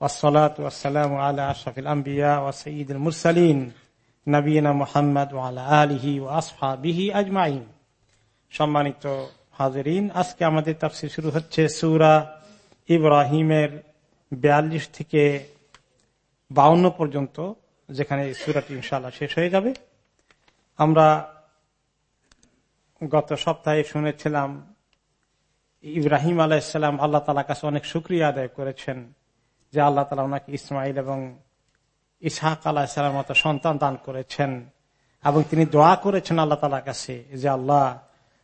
والصلاة والسلام على أشرف الأنبياء وسيد المرسلين নবীনা মোহাম্মদ আলিহি ও আসফাবিহি আজমাইন সম্মানিত হাজরিন আজকে আমাদের তাফসির শুরু হচ্ছে সুরা ইব্রাহিমের বিয়াল্লিশ থেকে বাউন্ন পর্যন্ত যেখানে সুরাটি ইনশাল্লাহ শেষ হয়ে যাবে আমরা গত সপ্তাহে শুনেছিলাম ইব্রাহিম আলাইসাল্লাম আল্লাহ তালা কাছে অনেক সুক্রিয়া আদায় করেছেন যে আল্লাহ তালা ওনাকে ইসমাইল এবং ইসহাক আলাহিসাল্লাম মতো সন্তান দান করেছেন এবং তিনি দোয়া করেছেন আল্লাহ তালার কাছে যে আল্লাহ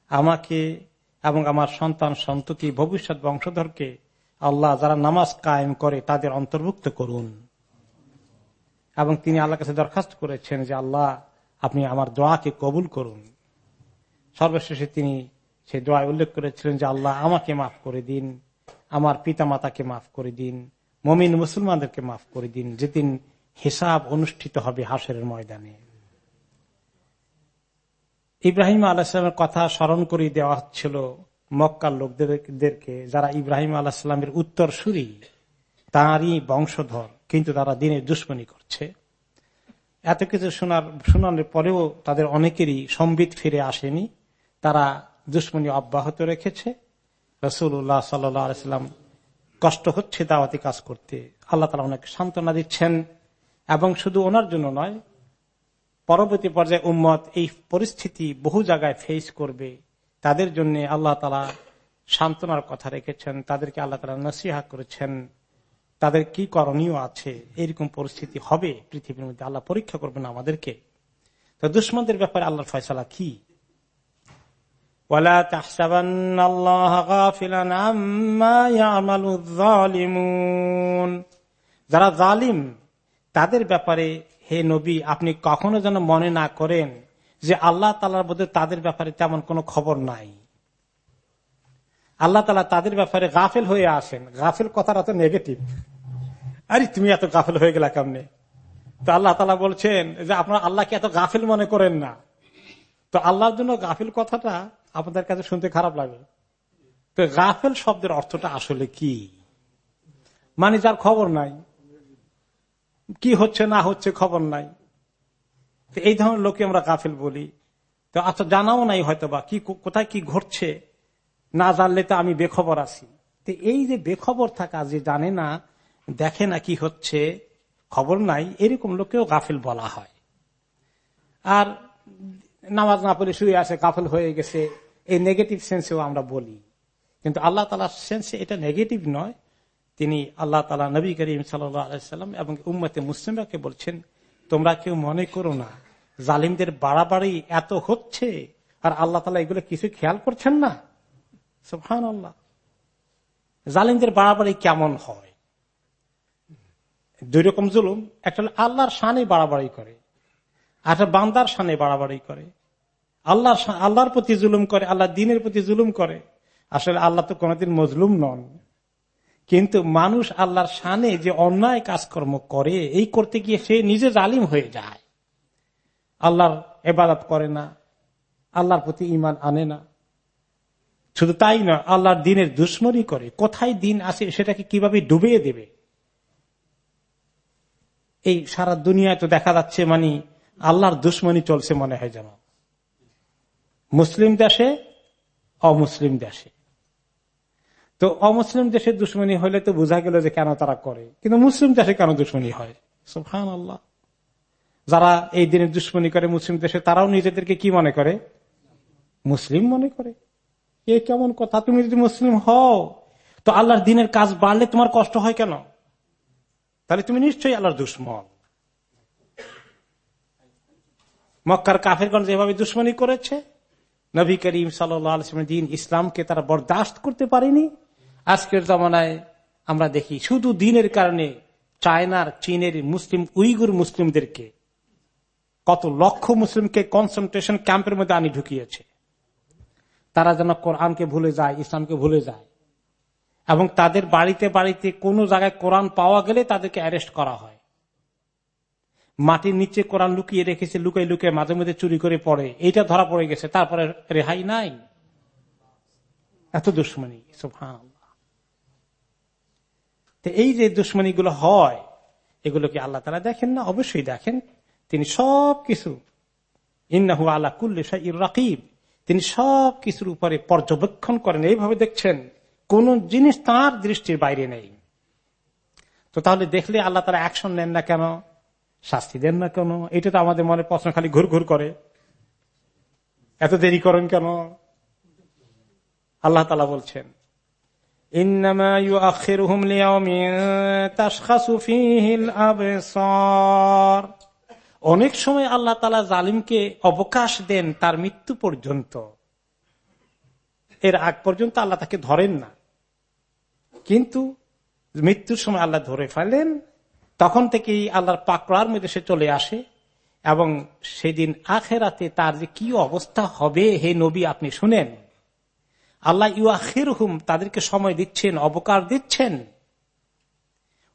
আমাকে এবং আমার সন্তান সন্ততি ভবিষ্যৎ বংশধরকে আল্লাহ যারা নামাজ কায়েম করে তাদের অন্তর্ভুক্ত করুন। এবং তিনি আল্লাহ কাছে দরখাস্ত করেছেন যে আল্লাহ আপনি আমার দোয়াকে কবুল করুন। সর্বশেষে তিনি সেই দোয়ায় উল্লেখ করেছিলেন যে আল্লাহ আমাকে মাফ করে দিন, আমার পিতা মাতাকে মাফ করে দিন। মমিন মুসলমানদেরকে মাফ করে দিন, যেদিন হিসাব অনুষ্ঠিত হবে হাসের ময়দানে। ইব্রাহিম আলাহিসামের কথা স্মরণ করে দেওয়া হচ্ছিল মক্কার লোকদেরকে, যারা ইব্রাহিম আলাহিসামের উত্তর সুরি, তাঁরই বংশধর, কিন্তু তারা দিনের দুশ্মনী করছে। এত কিছু শোনার, শোনানোর পরেও তাদের অনেকেরই সম্বিত ফিরে আসেনি। তারা দুশ্মনী অব্যাহত রেখেছে। রসুল্লাহ সাল্লাম কষ্ট হচ্ছে দাওয়াতি কাজ করতে। আল্লাহ তালা অনেক সান্ত্বনা দিচ্ছেন এবং শুধু ওনার জন্য নয়, পরবর্তী পর্যায়ে উম্মত এই পরিস্থিতি বহু জায়গায় ফেস করবে। তাদের জন্য আল্লাহ তালা সান্ত্বনার কথা রেখেছেন, তাদেরকে আল্লাহ তালা নসিহা করেছেন। তাদের কি করণীয় আছে, এরকম পরিস্থিতি হবে, পৃথিবীর মধ্যে আল্লাহ পরীক্ষা করবেন আমাদেরকে। তো দুশ্মনদের ব্যাপারে আল্লাহর ফয়সলা কি? ولا تحسبن الله غافلا عما يعمل الظالمون যারা জালিম তাদের ব্যাপারে হে নবী আপনি কখনো যেন মনে না করেন যে আল্লাহ তালার মধ্যে তাদের ব্যাপারে তেমন কোনো খবর নাই আল্লাহ তালা তাদের ব্যাপারে গাফেল হয়ে আসেন গাফেল কথাটা তো নেগেটিভ আরে তুমি এত গাফেল হয়ে গেলা কেমনে তো আল্লাহ তালা বলছেন যে আপনার আল্লাহকে এত গাফেল মনে করেন না তো আল্লাহর জন্য গাফিল কথাটা আপনাদের কাছে শুনতে খারাপ লাগে তো গাফেল শব্দের অর্থটা আসলে কি? মানে যার খবর নাই। কি হচ্ছে, না হচ্ছে খবর নাই। তো এই ধরনের লোকে আমরা গাফিল বলি। তো আচ্ছা জানাও নাই হয়তো বা কি, কোথায় কি ঘটছে? না জানলে তো আমি বেখবর আছি। তো এই যে বেখবর থাকা, যে জানে না, দেখে না কি হচ্ছে, খবর নাই, এরকম লোকেও গাফিল বলা হয়। আর নামাজ না পড়ে শুয়ে আসে গাফেল হয়ে গেছে। এই নেগেটিভ সেন্সেও আমরা বলি। কিন্তু আল্লাহ তালার সেন্সে এটা নেগেটিভ নয়। তিনি আল্লাহ তালা নবী করিম সাল্লাম এবং উম্মতে মুসলিমরাকে বলছেন, তোমরা কেউ মনে করো না, জালিমদের বাড়াবাড়ি এত হচ্ছে, আর আল্লাহ তালা এগুলো কিছু খেয়াল করছেন না? সুফান আল্লাহ জালিমদের বাড়াবাড়ি কেমন হয়? দুই রকম জুলুম। একটা আল্লাহর সানে বাড়াবাড়ি করে একটা বান্দার সানে বাড়াবাড়ি করে। আল্লাহ আল্লাহর প্রতি জুলুম করে, আল্লাহ দিনের প্রতি জুলুম করে। আসলে আল্লাহ তো কোনোদিন মজলুম নন। কিন্তু মানুষ আল্লাহর সানে যে অন্যায় কাজকর্ম করে, এই করতে গিয়ে সে নিজে জালিম হয়ে যায়। আল্লাহর এবাদত করে না, আল্লাহর প্রতি ইমান আনে না। শুধু তাই না আল্লাহর দিনের দুশ্মনী করে। কোথায় দিন আসে সেটাকে কীভাবে ডুবিয়ে দেবে? এই সারা দুনিয়ায় তো দেখা যাচ্ছে মানে আল্লাহর দুশ্মনী চলছে মনে হয় যেন। মুসলিম দেশে অমুসলিম দেশে। তো অমুসলিম দেশে দুশ্মনী হলে তো বোঝা গেল যে কেন তারা করে। কিন্তু মুসলিম দেশে কেন দুশ্মনী হয়? সুফান আল্লাহ যারা এই দিনে দুশ্মনী করে মুসলিম দেশে তারাও নিজেদেরকে কি মনে করে? মুসলিম মনে করে। এ কেমন কথা? তুমি যদি মুসলিম হও তো আল্লাহর দিনের কাজ বাড়লে তোমার কষ্ট হয় কেন? তাহলে তুমি নিশ্চয়ই আল্লাহর দুশ্মন। মক্কার কাফের কাফেরগঞ্জ যেভাবে দুশ্মনী করেছে নবী করিম সাল্লামের দিন ইসলামকে তারা বরদাস্ত করতে পারেনি। আজকের জমানায় আমরা দেখি শুধু দিনের কারণে চায়নার, চীনের মুসলিম, উইগুর মুসলিমদেরকে কত লক্ষ মুসলিমকে কনসেন্ট্রেশন ক্যাম্পের মধ্যে আনি ঢুকিয়েছে। তারা যেন কোরআনকে ভুলে যায়, ইসলামকে ভুলে যায়। এবং তাদের বাড়িতে বাড়িতে কোনো জায়গায় কোরআন পাওয়া গেলে তাদেরকে অ্যারেস্ট করা হয়। মাটির নিচে কোরআন লুকিয়ে রেখেছে লুকাই লুকিয়ে মাঝে মধ্যে চুরি করে পড়ে। এইটা ধরা পড়ে গেছে, তারপরে রেহাই নাই? এত দুশ্মনী এই যে দুশ্মনী গুলো হয় এগুলোকে আল্লাহ তারা দেখেন না? অবশ্যই দেখেন। তিনি সব কিছু ইন্নাহু আল্লাহ কুল্লে রাকিব। তিনি সব কিছুর উপরে পর্যবেক্ষণ করেন। এইভাবে দেখছেন, কোন জিনিস তার দৃষ্টির বাইরে নেই। তো তাহলে দেখলে আল্লাহ তারা অ্যাকশন নেন না কেন? শাস্তি দেন না কেন? এটা তো আমাদের মনে প্রশ্ন, খালি ঘুর ঘুর করে। এত দেরি করেন কেন? আল্লাহ তালা বলছেন অনেক সময় আল্লাহ তালা জালিমকে অবকাশ দেন তার মৃত্যু পর্যন্ত। এর আগ পর্যন্ত আল্লাহ তাকে ধরেন না। কিন্তু মৃত্যুর সময় আল্লাহ ধরে ফেলেন তখন থেকেই আল্লাহর পাকড়ার মধ্যে সে চলে আসে এবং সেদিন আখেরাতে তার যে কি অবস্থা হবে, হে নবী, আপনি শুনেন। আল্লাহ ইউ হুম তাদেরকে সময় দিচ্ছেন, অবকার দিচ্ছেন।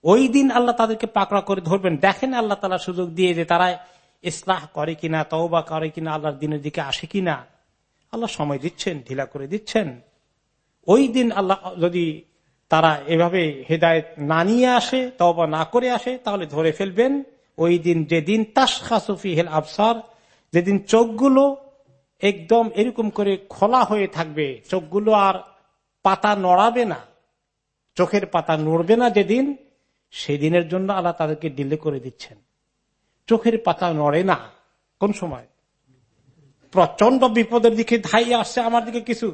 ওই দিন আল্লাহ তাদেরকে পাকড়া করে ধরবেন। দেখেন আল্লাহ তালা সুযোগ দিয়ে যে তারা ইসলাহ করে কিনা, তওবা করে কিনা, আল্লাহর দিনের দিকে আসে কিনা। আল্লাহ সময় দিচ্ছেন, ঢিলা করে দিচ্ছেন। ওই দিন আল্লাহ যদি তারা এভাবে হেদায়ত না নিয়ে আসে তবা না করে আসে, তাহলে ধরে ফেলবেন, ওই দিন যেদিন তাসফি হেল আফসার যেদিন চোখগুলো একদম এরকম করে খোলা হয়ে থাকবে, চোখগুলো আর পাতা নড়াবে না, চোখের পাতা নড়বে না যেদিন, সেদিনের জন্য আল্লাহ তাদেরকে ডিলে করে দিচ্ছেন। চোখের পাতা নড়ে না, কোন সময়? প্রচণ্ড বিপদের দিকে ধাই আসছে, আমার দিকে কিছু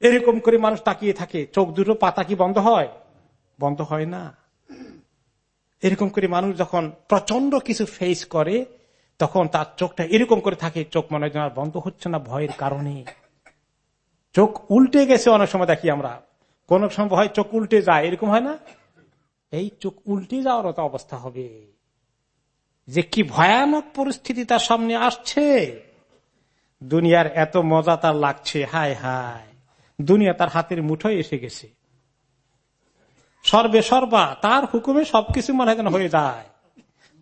এরকম করে মানুষ তাকিয়ে থাকে, চোখ দুটো পাতা কি বন্ধ হয়? বন্ধ হয় না। এরকম করে মানুষ যখন প্রচণ্ড কিছু ফেস করে, তখন তার চোখটা এরকম করে থাকে, চোখ মনে হয় বন্ধ হচ্ছে না ভয়ের কারণে। চোখ উল্টে গেছে অনেক সময় দেখি আমরা। কোন সময় ভয় চোখ উল্টে যায়, এরকম হয় না? এই চোখ উল্টে যাওয়ার তো অবস্থা হবে। যে কি ভয়ানক পরিস্থিতি তার সামনে আসছে। দুনিয়ার এত মজা তার লাগছে, হায় হায়। দুনিয়া তার হাতের মুঠোয় এসে গেছে। সর্বে সর্বা, তার হুকুমে সবকিছু মনে হয় হয়ে যায়।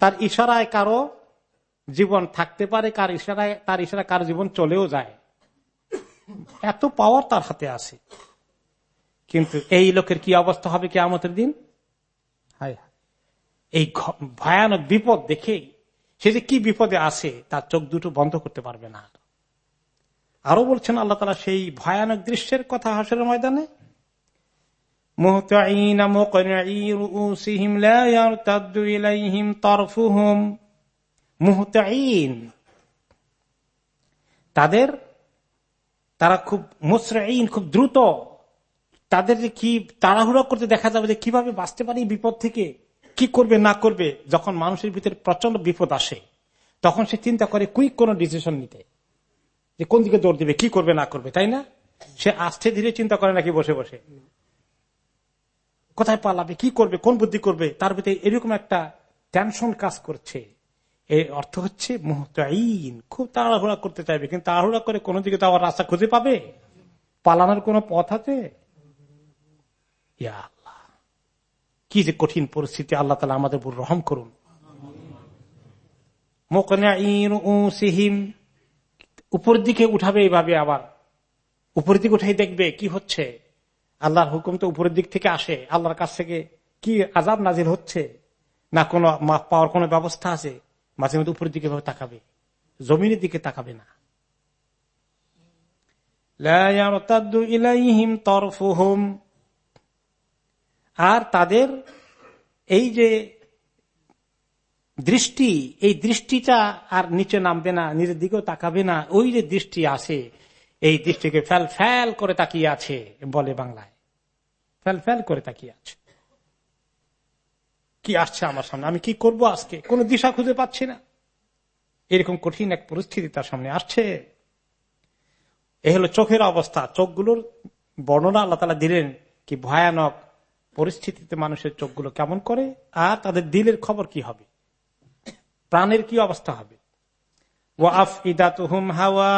তার ইশারায় কারও জীবন থাকতে পারে, কার ইশারায়, তার ইশারায় কারও জীবন চলেও যায়। এত পাওয়ার তার হাতে আছে। কিন্তু এই লোকের কি অবস্থা হবে কি আমতের দিন এই ভয়ানক বিপদ দেখে সে যে কি বিপদে আছে, তার চোখ দুটো বন্ধ করতে পারবে না। আরও বলছেন, আল্লাহ তালা সেই ভয়ানক দৃশ্যের কথা হাসের ময়দানে? তাদের, তারা খুব মুসরাইন খুব দ্রুত তাদের যে কি তাড়াহুড়া করতে দেখা যাবে যে কীভাবে বাঁচতে পারি বিপদ থেকে, কি করবে, না করবে, যখন মানুষের ভিতরে প্রচণ্ড বিপদ আসে, তখন সে চিন্তা করে কুইক কোন ডিসিশন নিতে। যে কোন দিকে দৌড় দিবে, কি করবে, না করবে, তাই না? সে আস্তে ধীরে চিন্তা করে নাকি বসে বসে। কোথায় পালাবে, কি করবে, কোন বুদ্ধি করবে, তার ভিতরে এরকম একটা টেনশন কাজ করছে। এই অর্থ হচ্ছে খুব তাড়াহুড়া করতে চাইবে, কিন্তু তাড়াহুড়া করে কোন দিকে তো রাস্তা খুঁজে পাবে? পালানোর কোন পথ আছে? কি যে কঠিন পরিস্থিতি, আল্লাহ তালা আমাদের রহম করুন। উপর দিকে উঠাবে এইভাবে আবার। উপরের দিকে উঠাই দেখবে কি হচ্ছে। আল্লাহর হুকুম তো উপরের দিক থেকে আসে। আল্লাহর কাছ থেকে কি আজাব নাজির হচ্ছে? না কোনো মাপ পাওয়ার কোনো ব্যবস্থা আছে? মাঝে মধ্যে উপরের দিকে তাকাবে। জমিনের দিকে তাকাবে না। আর তাদের এই যে দৃষ্টি, এই দৃষ্টিটা আর নিচে নামবে না নিজের দিকেও তাকাবে না, ওই যে দৃষ্টি আছে, এই দৃষ্টিকে ফ্যাল ফ্যাল করে তাকিয়ে আছে, বলে বাংলায়। ফ্যাল ফ্যাল করে তাকিয়ে আছে। কি আসছে আমার সামনে? আমি কি করব আজকে? কোন দিশা খুঁজে পাচ্ছি না। এরকম কঠিন এক পরিস্থিতি তার সামনে আসছে। এ হলো চোখের অবস্থা। চোখগুলোর বর্ণনা আল্লাহ তালা দিলেন কি ভয়ানক পরিস্থিতিতে মানুষের চোখগুলো কেমন করে, আর তাদের দিলের খবর কি হবে? প্রাণের কি অবস্থা হবে? ও আফ ইদাতুহুম হাওয়া।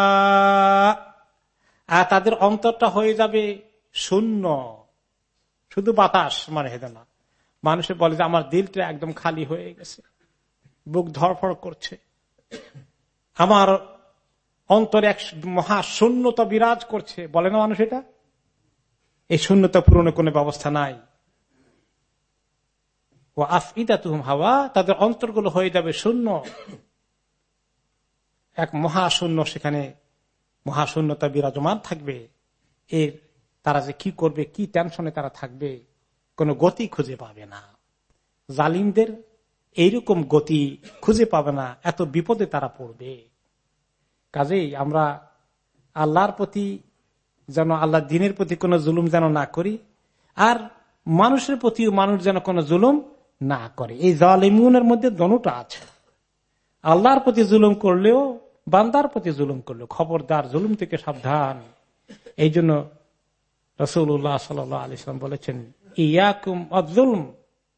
আর তাদের অন্তরটা হয়ে যাবে শূন্য। শুধু বাতাস মানে হেদে না। মানুষে বলে যে, আমার দিলটা একদম খালি হয়ে গেছে। বুক ধরফড় করছে। আমার অন্তরে এক মহা শূন্যতা বিরাজ করছে। বলে না মানুষ এটা? এই শূন্যতা পূরণের কোন ব্যবস্থা নাই। ও আফিদা তুহম হাওয়া, তাদের অন্তরগুলো হয়ে যাবে শূন্য। এক মহাশূন্য সেখানে মহাশূন্যতা বিরাজমান থাকবে। এর তারা যে কি করবে, কি টেনশনে তারা থাকবে, কোনো গতি খুঁজে পাবে না। জালিমদের এইরকম গতি খুঁজে পাবে না, এত বিপদে তারা পড়বে। কাজেই আমরা আল্লাহর প্রতি যেন, আল্লাহ দিনের প্রতি কোনো জুলুম যেন না করি, আর মানুষের প্রতিও মানুষ যেন কোনো জুলুম না করে। এই জালিমুনের মধ্যে দনুটা আছে। আল্লাহর প্রতি জুলুম করলেও, বান্দার প্রতি জুলুম করলেও, খবরদার, জুলুম থেকে সাবধান। এই জন্য রসুল্লাহ সাল বলেছেন, ইয়াকুম আজুলম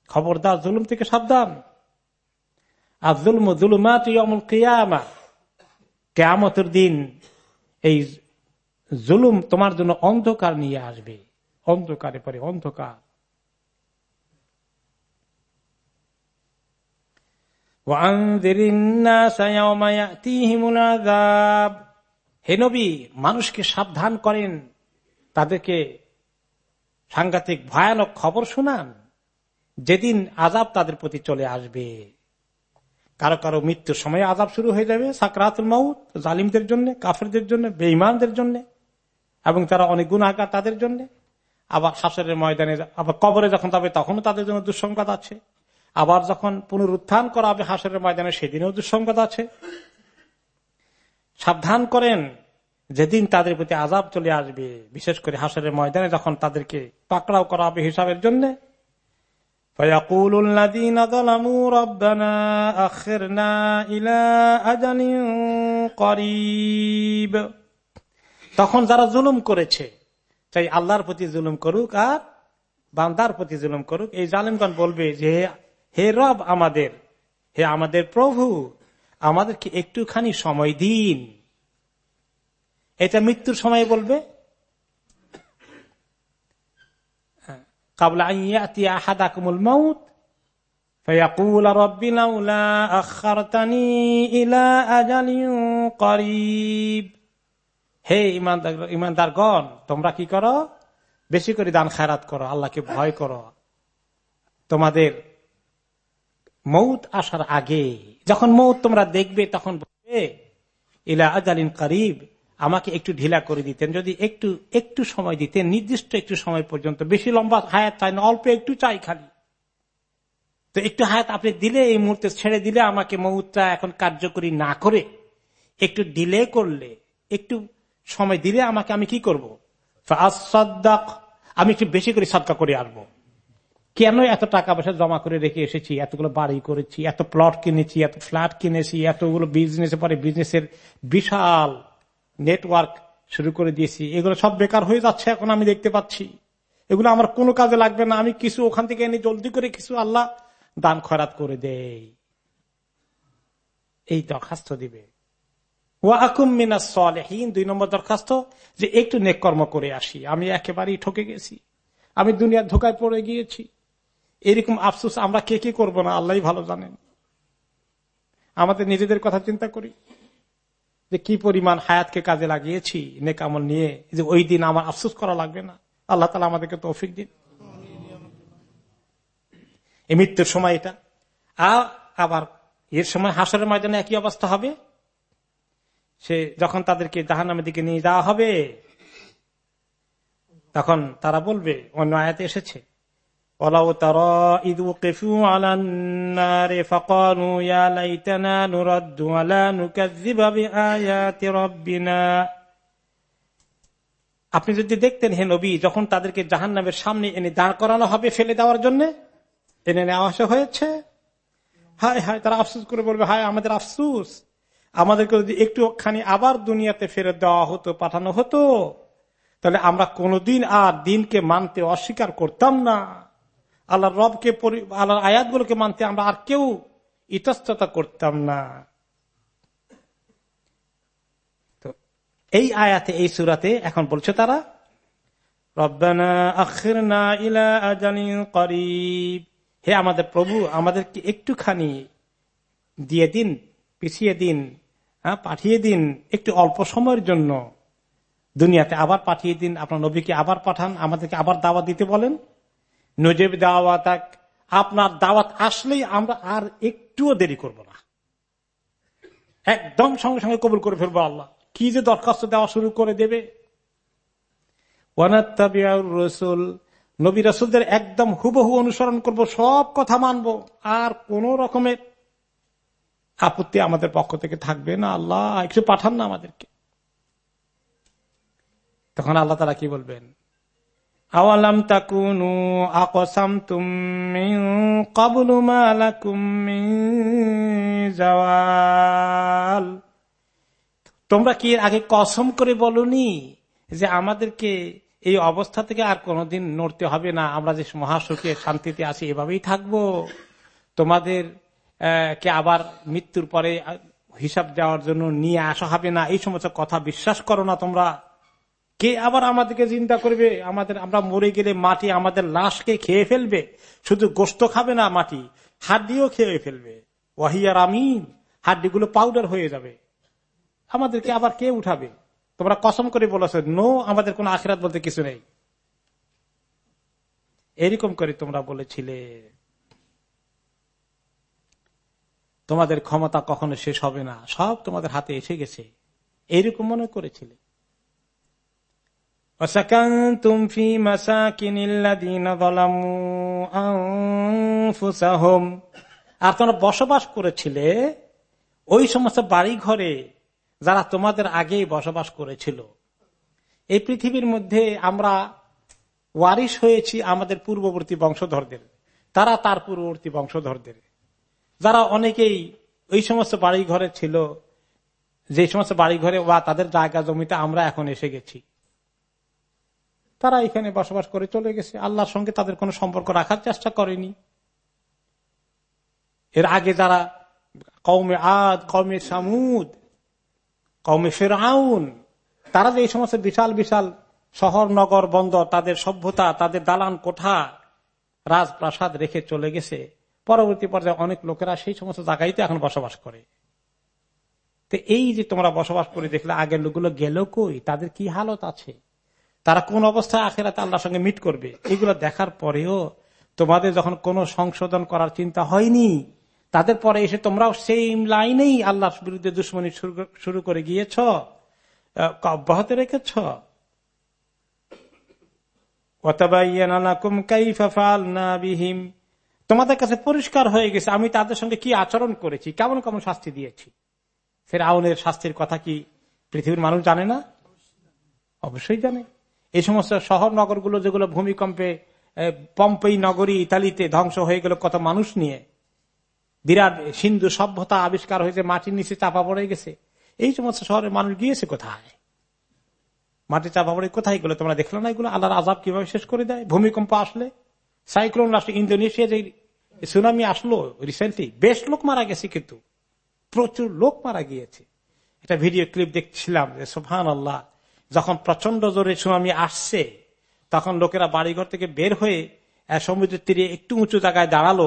খবরদার, জুলুম থেকে সাবধান। ইয়মুল কিয়ামা। কেয়ামতের দিন এই জুলুম তোমার জন্য অন্ধকার নিয়ে আসবে। অন্ধকারে পরে অন্ধকার। হে মানুষকে সাবধান করেন। তাদেরকে সাংঘাতিক ভয়ানক খবর শোনান। যেদিন আজাব তাদের প্রতি চলে আসবে। কারও কারও মৃত্যুর সময় আজাব শুরু হয়ে যাবে সাকরাতুল মাউত, জালিমদের জন্য, কাফেরদের জন্য, বেঈমানদের জন্য, এবং তারা অনেক গুণাগার তাদের জন্য। আবার শাসনের ময়দানে আবার কবরে যখন যাবে, তখনও তাদের জন্য দুঃসংবাদ আছে। আবার যখন পুনরুত্থান করা হবে হাসরের ময়দানে, সেদিনেও দুঃসংবাদ আছে। সাবধান করেন, যেদিন তাদের প্রতি আজাব চলে আসবে, বিশেষ করে হাসরের ময়দানে যখন তাদেরকে পাকড়াও করা হবে হিসাবের জন্য। তখন যারা জুলুম করেছে, চাই আল্লাহর প্রতি জুলুম করুক আর বান্দার প্রতি জুলুম করুক। এই জালিমগণ বলবে যে হে রব আমাদের হে আমাদের প্রভু আমাদেরকে একটুখানি সময় দিন এটা মৃত্যুর সময় বলবে কাবলা আহাদাকুমুল মাউত فيقول رب لولا أخرتني إلى أجل قريب হে ইমানদারগণ তোমরা কি করো বেশি করে দান খায়রাত করো আল্লাহকে ভয় করো তোমাদের মৌত আসার আগে, যখন মৌত তোমরা দেখবে, তখন বলবে, ইলা আজালিন করিব, আমাকে একটু ঢিলা করে দিতেন। যদি একটু একটু সময় দিতেন, নির্দিষ্ট একটু সময় পর্যন্ত, বেশি লম্বা হায়াত চাই না, অল্প একটু চাই খালি। তো একটু হায়াত আপনি দিলে, এই মুহূর্তে ছেড়ে দিলে, আমাকে মৌতটা এখন কার্যকরী না করে, একটু ডিলে করলে, একটু সময় দিলে আমাকে আমি কি করব? আমি একটু বেশি করে সদকা করে আসব কেন এত টাকা পয়সা জমা করে রেখে এসেছি? এতগুলো বাড়ি করেছি, এত প্লট কিনেছি, এত ফ্ল্যাট কিনেছি, এতগুলো বিজনেস পরে বিজনেসের বিশাল নেটওয়ার্ক শুরু করে দিয়েছি। এগুলো সব বেকার হয়ে যাচ্ছে এখন আমি দেখতে পাচ্ছি। এগুলো আমার কোনো কাজে লাগবে না। আমি কিছু ওখান থেকে এনে জলদি করে কিছু আল্লাহ দান খরাত করে দেই। এই দরখাস্ত দিবে। দুই নম্বর দরখাস্ত যে একটু নেক কর্ম করে আসি। আমি একেবারেই ঠকে গেছি। আমি দুনিয়ার ধোকায় পড়ে গিয়েছি। এরকম আফসোস আমরা কে কে করব না? আল্লাহ ভালো জানেন। আমাদের নিজেদের কথা চিন্তা করি। যে কি পরিমাণ হায়াতকে কাজে লাগিয়েছি, নেকামল নিয়ে, যে ওই দিন আমার আফসোস করা লাগবে না। আল্লাহ তালা আমাদেরকে তৌফিক দিন। এই মৃত্যুর সময় এটা। আবার এর সময় হাসরের ময়দানে একই অবস্থা হবে। সে যখন তাদেরকে জাহান্নামের দিকে নিয়ে যাওয়া হবে, তখন তারা বলবে, অন্য আয়াতে এসেছে ولو ترى إذ وقفوا على النار فقالوا يا ليتنا نرد ولا نكذب بآيات ربنا আপনি যদি দেখতেন হে নবী যখন তাদেরকে জাহান নামের সামনে এনে দাঁড় করানো হবে ফেলে দেওয়ার জন্য এনে নেওয়া হয়েছে হায় হায় তারা আফসুস করে বলবে হায় আমাদের আফসুস আমাদেরকে যদি একটু খানি আবার দুনিয়াতে ফেরত দেওয়া হতো পাঠানো হতো তাহলে আমরা কোনদিন আর দিনকে মানতে অস্বীকার করতাম না আল্লাহ রবকে আল্লাহর আয়াতগুলোকে মানতে আমরা আর কেউ ইতস্ততা করতাম না। তো এই আয়াতে এই সুরাতে এখন বলছে তারা হে আমাদের প্রভু আমাদেরকে একটুখানি দিয়ে দিন পিছিয়ে দিন হ্যাঁ, পাঠিয়ে দিন একটু অল্প সময়ের জন্য। দুনিয়াতে আবার পাঠিয়ে দিন আপনার নবীকে আবার পাঠান আমাদেরকে আবার দাওয়া দিতে বলেন। নজেব দাওয়াত আপনার দাওয়াত আসলেই আমরা আর একটুও দেরি করব না। একদম সঙ্গে সঙ্গে কবুল করে ফেলব আল্লাহ। কি যে দরখাস্ত দেওয়া শুরু করে দেবে? রসুল, নবী রসুলদের একদম হুবহু অনুসরণ করব, সব কথা মানব, আর কোন রকমের আপত্তি আমাদের পক্ষ থেকে থাকবে না আল্লাহ। একটু পাঠান না আমাদেরকে। তখন আল্লাহ তারা কি বলবেন? আওয়ালাম তাকুনু আকসাম তুমি কাবুলু মালাকুম জাওয়াল তোমরা কি আগে কসম করে বলনি যে আমাদেরকে এই অবস্থা থেকে আর কোনোদিন নড়তে হবে না? আমরা যে মহাসুখে, শান্তিতে আছি, এভাবেই থাকব। তোমাদের কে আবার মৃত্যুর পরে হিসাব দেওয়ার জন্য নিয়ে আসা হবে না। এই সমস্ত কথা বিশ্বাস করো না তোমরা। কে আবার আমাদেরকে চিন্তা করবে? আমাদের, আমরা মরে গেলে মাটি আমাদের লাশকে খেয়ে ফেলবে। শুধু গোস্ত খাবে না মাটি, হাড্ডিও খেয়ে ফেলবে। ওয়াহিয়ার আমিন, হাড্ডিগুলো পাউডার হয়ে যাবে। আমাদেরকে আবার কে উঠাবে? তোমরা কসম করে বলেছ নো আমাদের কোন আখেরাত বলতে কিছু নেই। এরকম করে তোমরা বলেছিলে। তোমাদের ক্ষমতা কখনো শেষ হবে না। সব তোমাদের হাতে এসে গেছে। এরকম মনে করেছিলে। আর তোমরা বসবাস করেছিলে ওই সমস্ত বাড়ি ঘরে যারা তোমাদের আগেই বসবাস করেছিল। এই পৃথিবীর মধ্যে আমরা ওয়ারিশ হয়েছি আমাদের পূর্ববর্তী বংশধরদের। তারা তার পূর্ববর্তী বংশধরদের। যারা অনেকেই ওই সমস্ত বাড়ি ঘরে ছিল, যে সমস্ত বাড়ি ঘরে বা তাদের জায়গা জমিতে আমরা এখন এসে গেছি। তারা এখানে বসবাস করে চলে গেছে। আল্লাহর সঙ্গে তাদের কোনো সম্পর্ক রাখার চেষ্টা করেনি। এর আগে যারা কৌমে আদ কৌমে সামুদ কৌমে ফেরাউন তারা যে এই সমস্ত বিশাল বিশাল শহর, নগর, বন্দর, তাদের সভ্যতা, তাদের দালান কোঠা, রাজপ্রাসাদ রেখে চলে গেছে। পরবর্তী পর্যায়ে অনেক লোকেরা সেই সমস্ত জায়গায় এখন বসবাস করে। তো এই যে তোমরা বসবাস করে দেখলে আগের লোকগুলো গেল কই? তাদের কি হালত আছে? তারা কোন অবস্থায় আখেরাতে আল্লাহর সঙ্গে মিট করবে? এগুলো দেখার পরেও তোমাদের যখন কোন সংশোধন করার চিন্তা হয়নি, তাদের পরে এসে তোমরাও সেই লাইনেই আল্লাহর বিরুদ্ধে দুশ্মনী শুরু করে গিয়েছ অব্যাহত রেখেছ? তোমাদের কাছে পরিষ্কার হয়ে গেছে, আমি তাদের সঙ্গে কি আচরণ করেছি? কেমন কেমন শাস্তি দিয়েছি? ফের আউনের শাস্তির কথা কি পৃথিবীর মানুষ জানে না? অবশ্যই জানে। এই সমস্ত শহর নগরগুলো যেগুলো ভূমিকম্পে পম্পেই নগরী ইতালিতে ধ্বংস হয়ে গেল কত মানুষ নিয়ে। বিরাট সিন্ধু সভ্যতা আবিষ্কার হয়েছে, মাটির নিচে চাপা পড়ে গেছে। এই সমস্ত শহরের মানুষ গিয়েছে কোথায়? মাটি চাপা পড়ে কোথায় গেলো? তোমরা দেখল না এগুলো? আল্লাহর আজাব কীভাবে শেষ করে দেয়? ভূমিকম্প আসলে? সাইক্লোন আসলে ইন্দোনেশিয়া যে সুনামি আসলো রিসেন্টলি বেশ লোক মারা গেছে কিন্তু। প্রচুর লোক মারা গিয়েছে। একটা ভিডিও ক্লিপ দেখছিলাম সোফান আল্লাহ যখন প্রচণ্ড জোরে সুনামি আসছে, তখন লোকেরা বাড়িঘর থেকে বের হয়ে সমুদ্রের তীরে একটু উঁচু জায়গায় দাঁড়াল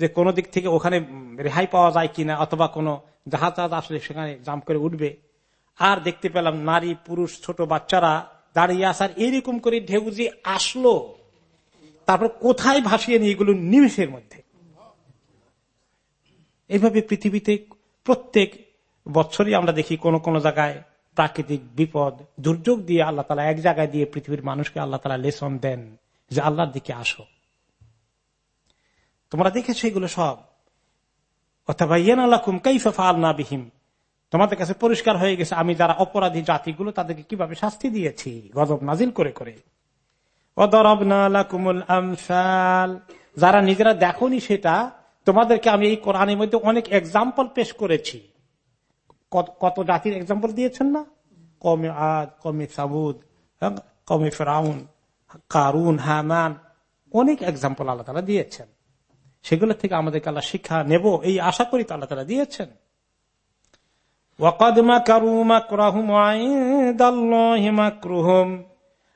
যে কোনো দিক থেকে ওখানে রেহাই পাওয়া যায় কিনা, অথবা কোনো জাহাজ জাহাজ আসলে সেখানে জাম করে উঠবে। আর দেখতে পেলাম নারী, পুরুষ, ছোট বাচ্চারা দাঁড়িয়ে আসার এরকম করে ঢেউ যে আসলো। তারপর কোথায় ভাসিয়ে নিয়ে এগুলো নিমিষের মধ্যে? এইভাবে পৃথিবীতে প্রত্যেক বছরই আমরা দেখি কোন কোন জায়গায় প্রাকৃতিক বিপদ, দুর্যোগ দিয়ে আল্লাহ তালা এক জায়গায় দিয়ে পৃথিবীর মানুষকে আল্লাহ তালা লেসন দেন যে আল্লাহর দিকে আসো। তোমরা দেখেছ এগুলো সব? অথবা ইয়েন আল্লাহ কুমকাইফা আল্লাহ বিহীন তোমাদের কাছে পরিষ্কার হয়ে গেছে, আমি যারা অপরাধী জাতিগুলো তাদেরকে কীভাবে শাস্তি দিয়েছি, গজব নাজিল করে করে। যারা নিজেরা দেখনি সেটা, তোমাদেরকে আমি এই কোরআনের মধ্যে অনেক এক্সাম্পল পেশ করেছি। কত জাতির এক্সাম্পল দিয়েছেন না? কমে আদ কমে সাবুদ হ্যাঁ, কমে ফেরাউন কারুন হামান অনেক এক্সাম্পল আল্লাহ তালা দিয়েছেন। সেগুলো থেকে আমাদেরকে আল্লাহ শিক্ষা নেব এই আশা করি তো আল্লাহ তালা দিয়েছেন।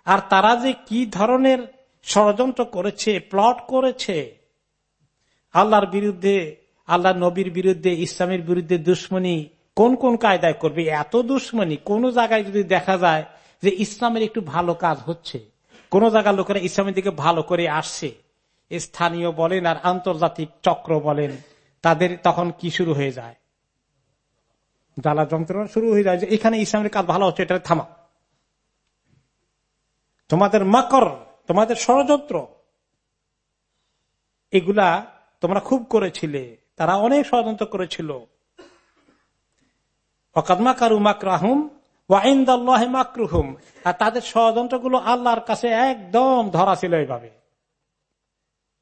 আর তারা যে কি ধরনের ষড়যন্ত্র করেছে প্লট করেছে আল্লাহর বিরুদ্ধে আল্লাহ নবীর বিরুদ্ধে ইসলামের বিরুদ্ধে দুশ্মনী কোন কোন কায়দায় করবে? এত দুশ্মনী কোন জায়গায় যদি দেখা যায় যে ইসলামের একটু ভালো কাজ হচ্ছে, কোন জায়গার লোকেরা ইসলামের দিকে ভালো করে আসছে স্থানীয় বলেন আর আন্তর্জাতিক চক্র বলেন, তাদের তখন কি শুরু হয়ে যায়? জ্বালা যন্ত্রণা শুরু হয়ে যায় যে এখানে ইসলামের কাজ ভালো হচ্ছে, এটা থামা তোমাদের মাকর, তোমাদের ষড়যন্ত্র, এগুলা তোমরা খুব করেছিলে, তারা অনেক ষড়যন্ত্র করেছিল। অকাদমাকারু মাকরাহুম আর তাদের ষড়যন্ত্রগুলো আল্লাহর কাছে একদম ধরা ছিল এইভাবে।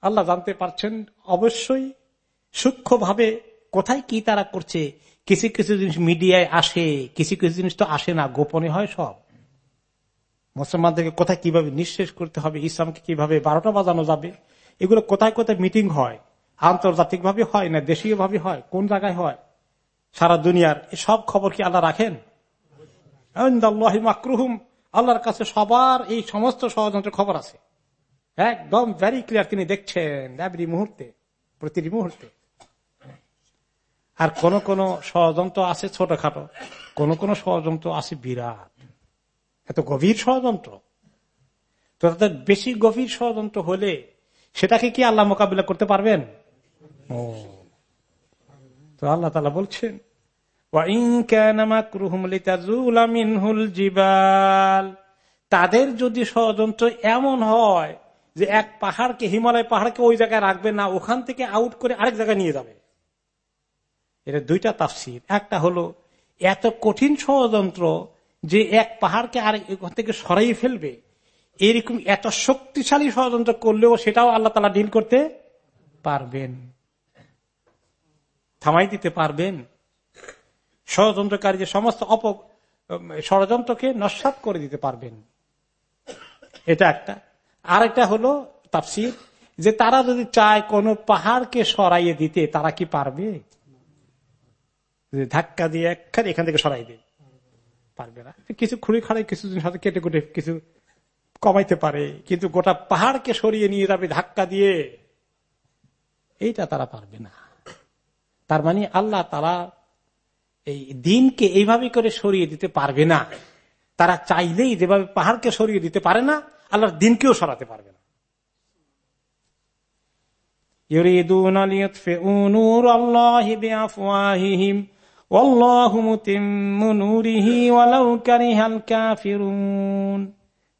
আল্লাহ জানতে পারছেন অবশ্যই সূক্ষ্মভাবে কোথায় কি তারা করছে। কিছু কিছু জিনিস মিডিয়ায় আসে, কিছু কিছু জিনিস তো আসে না, গোপনে হয় সব। মুসলমানদেরকে কোথায় কীভাবে নিঃশেষ করতে হবে, ইসলামকে কীভাবে বারোটা বাজানো যাবে, এগুলো কোথায় কোথায় মিটিং হয় আন্তর্জাতিক ভাবে হয় না দেশীয় ভাবে হয়, কোন জায়গায় হয়? সারা দুনিয়ার সব খবর কি আল্লাহ রাখেন? মাকরুহুম। আল্লাহর কাছে সবার এই সমস্ত ষড়যন্ত্র খবর আছে। একদম ভেরি ক্লিয়ার তিনি দেখছেন এভরি মুহূর্তে, প্রতিটি মুহূর্তে। আর কোন কোন ষড়যন্ত্র আছে ছোটখাটো, কোন কোন ষড়যন্ত্র আছে বিরাট। এত গভীর ষড়যন্ত্র তো তাদের বেশি গভীর ষড়যন্ত্র হলে সেটাকে কি আল্লাহ মোকাবিলা করতে পারবেন? ও। তো আল্লাহ তালা বলছেন তাদের যদি ষড়যন্ত্র এমন হয় যে এক পাহাড়কে, হিমালয় পাহাড়কে ওই জায়গায় রাখবে না, ওখান থেকে আউট করে আরেক জায়গায় নিয়ে যাবে। এটা দুইটা তাফসির। একটা হলো, এত কঠিন ষড়যন্ত্র যে এক পাহাড়কে আরেক থেকে সরাই ফেলবে, এরকম এত শক্তিশালী ষড়যন্ত্র করলেও সেটাও আল্লাহ তালা ডিল করতে পারবেন। থামাই দিতে পারবেন। ষড়যন্ত্রকারী যে সমস্ত অপ ষড়যন্ত্রকে নস্বাত করে দিতে পারবেন। এটা একটা। আরেকটা হলো তাফসির, যে তারা যদি চায় কোন পাহাড়কে সরাইয়ে দিতে, তারা কি পারবে? ধাক্কা দিয়ে একখানে, এখান থেকে সরাই দেয় পারবে না। কিছু খুঁড়ি খাড়ে কিছু জিনিস হয়তো কেটে কুটে কিছু কমাইতে পারে, কিন্তু গোটা পাহাড়কে সরিয়ে নিয়ে যাবে ধাক্কা দিয়ে, এইটা তারা পারবে না। তার মানে আল্লাহ তারা এই দিনকে এইভাবে করে সরিয়ে দিতে পারবে না। তারা চাইলেই যেভাবে পাহাড়কে সরিয়ে দিতে পারে না, আল্লাহর দিনকেও সরাতে পারবে না।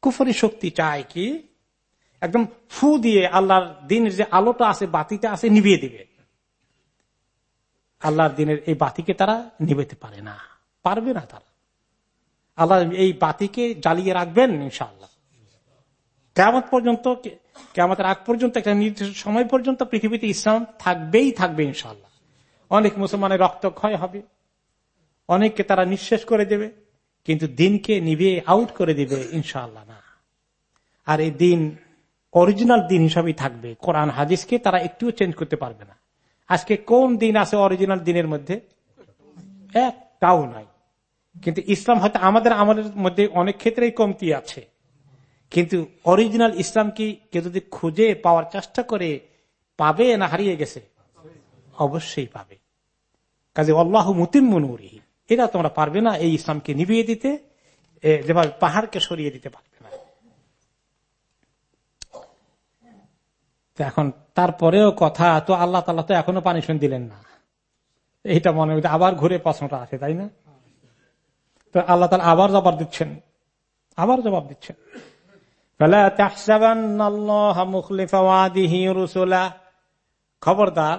কুফরি শক্তি চায় কি? একদম ফু দিয়ে আল্লাহর দিনের যে আলোটা আছে, বাতিটা আছে, নিভিয়ে দিবে। আল্লাহর দিনের এই বাতিকে তারা নিবেতে পারে না, পারবে না তারা। আল্লাহ এই বাতিকে জ্বালিয়ে রাখবেন ইনশাআল্লাহ। কেমন পর্যন্ত কেমতের আগ পর্যন্ত, একটা নির্দিষ্ট সময় পর্যন্ত পৃথিবীতে ইসলাম থাকবেই থাকবে ইনশাল্লাহ অনেক মুসলমানের রক্তক্ষয় হবে, অনেককে তারা নিঃশেষ করে দেবে, কিন্তু দিনকে নিবে আউট করে দিবে ইনশাআল্লাহ না। আর এই দিন অরিজিনাল দিন হিসাবেই থাকবে। কোরআন, হাদিসকে তারা একটুও চেঞ্জ করতে পারবে না। আজকে কোন দিন আছে অরিজিনাল দিনের মধ্যে? একটাও নাই। কিন্তু ইসলাম হয়তো আমাদের আমাদের মধ্যে অনেক ক্ষেত্রেই কমতি আছে। কিন্তু অরিজিনাল ইসলাম কি কেউ যদি খুঁজে পাওয়ার চেষ্টা করে, পাবে না হারিয়ে গেছে? অবশ্যই পাবে। কাজে আল্লাহ মুতিমুরি এটা তোমরা পারবে না এই ইসলামকে নিভিয়ে দিতে যেভাবে পাহাড়কে সরিয়ে দিতে পারবে না এখন তারপরেও কথা, তো আল্লাহ তালা তো এখনও পানিশমেন্ট দিলেন না। এইটা মনে হচ্ছে আবার ঘুরে প্রশ্নটা আছে তাই না? তো আল্লাহ তালা আবার জবাব দিচ্ছেন। আবার জবাব দিচ্ছেন। খবরদার,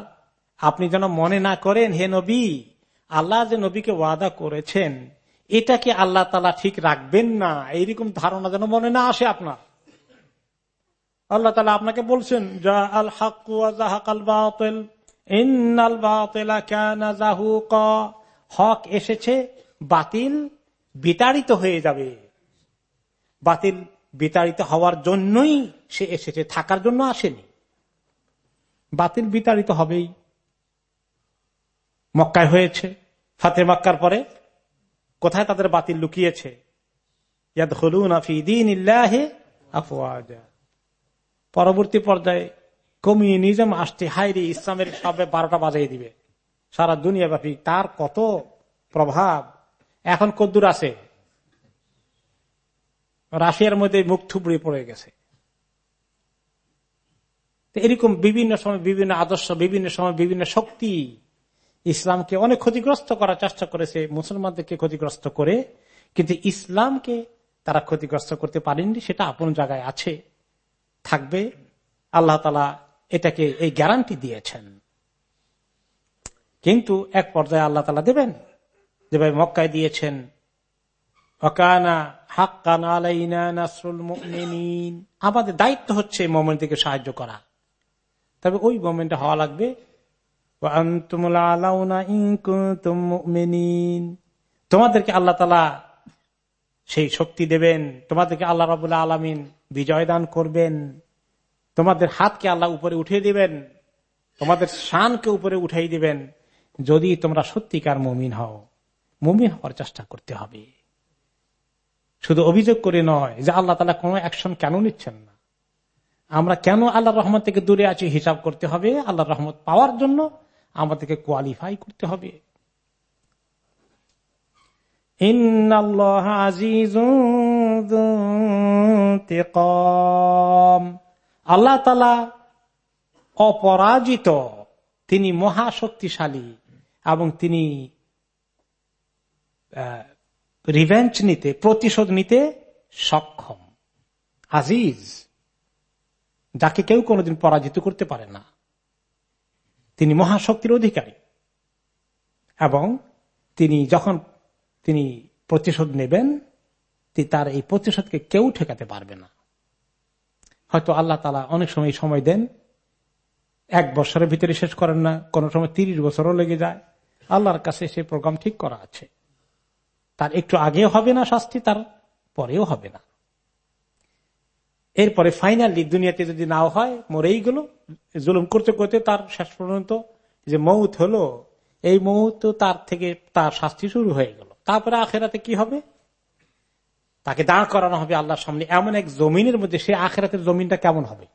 আপনি যেন মনে না করেন, হে নবী, আল্লাহ যে নবীকে ওয়াদা করেছেন, এটা কি আল্লাহ তালা ঠিক রাখবেন না? এইরকম ধারণা যেন মনে না আসে আপনার। আল্লাহ তালা আপনাকে বলছেন হক এসেছে, বাতিল বিতাড়িত হয়ে যাবে। বাতিল বিতাড়িত হওয়ার জন্যই সে এসেছে, থাকার জন্য আসেনি। বাতিল বিতাড়িত হবেই। মক্কায় হয়েছে, ফাতে মক্কার পরে কোথায় তাদের বাতিল লুকিয়েছে? পরবর্তী পর্যায়ে কমিউনিজম আসছে। হাইরি ইসলামের সবে বারোটা বাজাই দিবে। সারা দুনিয়া ব্যাপী তার কত প্রভাব? এখন কদ্দুর আছে। রাশিয়ার মধ্যে মুখ থুবড়ে পড়ে গেছে। এরকম বিভিন্ন সময় বিভিন্ন আদর্শ, বিভিন্ন সময় বিভিন্ন শক্তি ইসলামকে অনেক ক্ষতিগ্রস্ত করার চেষ্টা করেছে, মুসলমানদেরকে ক্ষতিগ্রস্ত করে। কিন্তু ইসলামকে তারা ক্ষতিগ্রস্ত করতে পারেননি, সেটা আপন জায়গায় আছে। থাকবে, আল্লাহ তালা এটাকে এই গ্যারান্টি দিয়েছেন। কিন্তু এক পর্যায়ে আল্লাহ তালা দেবেন যেভাবে মক্কায় দিয়েছেন হাক্কান আলাইনা নাসরুল আমাদের দায়িত্ব হচ্ছে মোমেন্টকে সাহায্য করা। তবে ওই মোমেন্টে হওয়া লাগবে তোমাদেরকে আল্লাহ তালা সেই শক্তি দেবেন। তোমাদেরকে আল্লাহ রবুল্লা আলমিন বিজয় দান করবেন। তোমাদের হাতকে আল্লাহ উপরে উঠিয়ে দিবেন। তোমাদের শানকে উপরে উঠাই দিবেন। যদি তোমরা সত্যিকার মমিন হও, মমিন হওয়ার চেষ্টা করতে হবে। শুধু অভিযোগ করে নয় যে আল্লাহ তালা কোনো অ্যাকশন কেন নিচ্ছেন না। আমরা কেন আল্লাহ রহমত থেকে দূরে আছি হিসাব করতে হবে। আল্লাহ রহমত পাওয়ার জন্য আমাদেরকে কোয়ালিফাই করতে হবে। আল্লাহ তালা অপরাজিত, তিনি মহাশক্তিশালী এবং তিনি রিভেঞ্চ নিতে, প্রতিশোধ নিতে সক্ষম। আজিজ, যাকে কেউ কোনোদিন পরাজিত করতে পারে না। তিনি মহাশক্তির অধিকারী এবং তিনি যখন তিনি প্রতিশোধ নেবেন তার এই প্রতিশোধকে কেউ ঠেকাতে পারবে না। হয়তো আল্লাহ তালা অনেক সময় সময় দেন, এক বছরের ভিতরে শেষ করেন না, কোন সময় তিরিশ বছরও লেগে যায়। আল্লাহর কাছে সেই প্রোগ্রাম ঠিক করা আছে। তার একটু আগেও হবে না শাস্তি, তার পরেও হবে না। এরপরে ফাইনালি দুনিয়াতে যদি নাও হয়, মরেই গেল। জুলুম করতে করতে তার শেষ পর্যন্ত যে মৌত হলো, এই মৌত তার থেকে, তার শাস্তি শুরু হয়ে গেল। তারপরে আখেরাতে কি হবে? তাকে দাঁড় করানো হবে আল্লাহর সামনে। এমন এক জমিনের মধ্যে সে আখেরাতের জমিনটা কেমন হবে?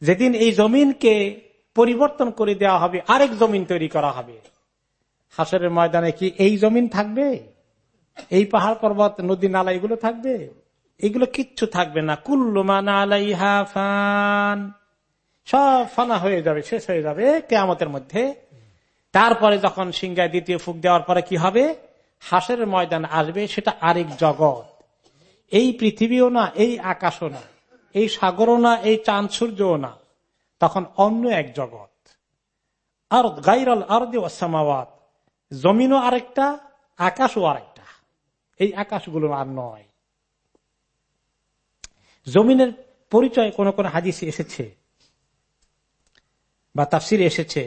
যেদিন এই জমিনকে পরিবর্তন করে দেওয়া হবে আরেক জমিন তৈরি করা হবে। হাসরের ময়দানে কি এই জমিন থাকবে? এই পাহাড় পর্বত নদী নালা এগুলো থাকবে? এগুলো কিচ্ছু থাকবে না। কুল্লুমা নালাইহা ফান। সব ফানা হয়ে যাবে, শেষ হয়ে যাবে কেয়ামতের মধ্যে। তারপরে যখন সিংহায় দ্বিতীয় ফুক দেওয়ার পরে কি হবে? হাসের ময়দান আসবে, সেটা আরেক জগৎ। এই পৃথিবীও না, এই আকাশও না, এই সাগরও না, এই চাঁদ সূর্যও না, তখন অন্য এক জগৎ। আর গাইরাল আর দেওয়াত জমিনও আরেকটা, আকাশও আরেকটা। এই আকাশগুলো আর নয়। জমিনের পরিচয় কোন কোন হাদিসে এসেছে। বা তাফসির এসেছে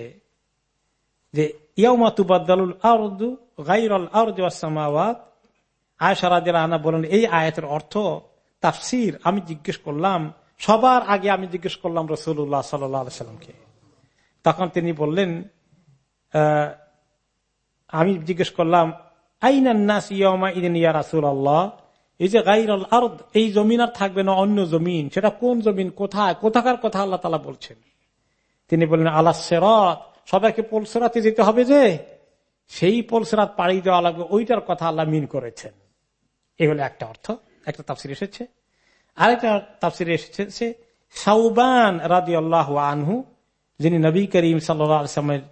যে ইয়াউমাতুবাদ্দালুল আরদু গাইরাল আরদু আসসামাওয়াত আয়সারাদের আনা বলেন, এই আয়াতের অর্থ তাফসির। আমি জিজ্ঞেস করলাম, সবার আগে আমি জিজ্ঞেস করলাম রসুল্লাহ সাল্লামকে। তখন তিনি বললেন আমি জিজ্ঞেস করলাম রাসুল আল্লাহ এই যে গাইর আরদ, এই জমিন আর থাকবে না অন্য জমিন, সেটা কোন জমিন, কোথায়, কোথাকার কথা আল্লাহ তালা বলছেন? তিনি বললেন আল্লাহ সেরত, সবাইকে পোলসেরাতে যেতে হবে যে সেই পোলসেরাত পাড়ি দেওয়া লাগবে, ওইটার কথা আল্লাহ মিন করেছেন। এ হলো একটা অর্থ, একটা তাফসির এসেছে। আরেকটা তাফসির এসেছে সাউবান রাদি আল্লাহ আনহু, যিনি নবী করিম সাল্লামের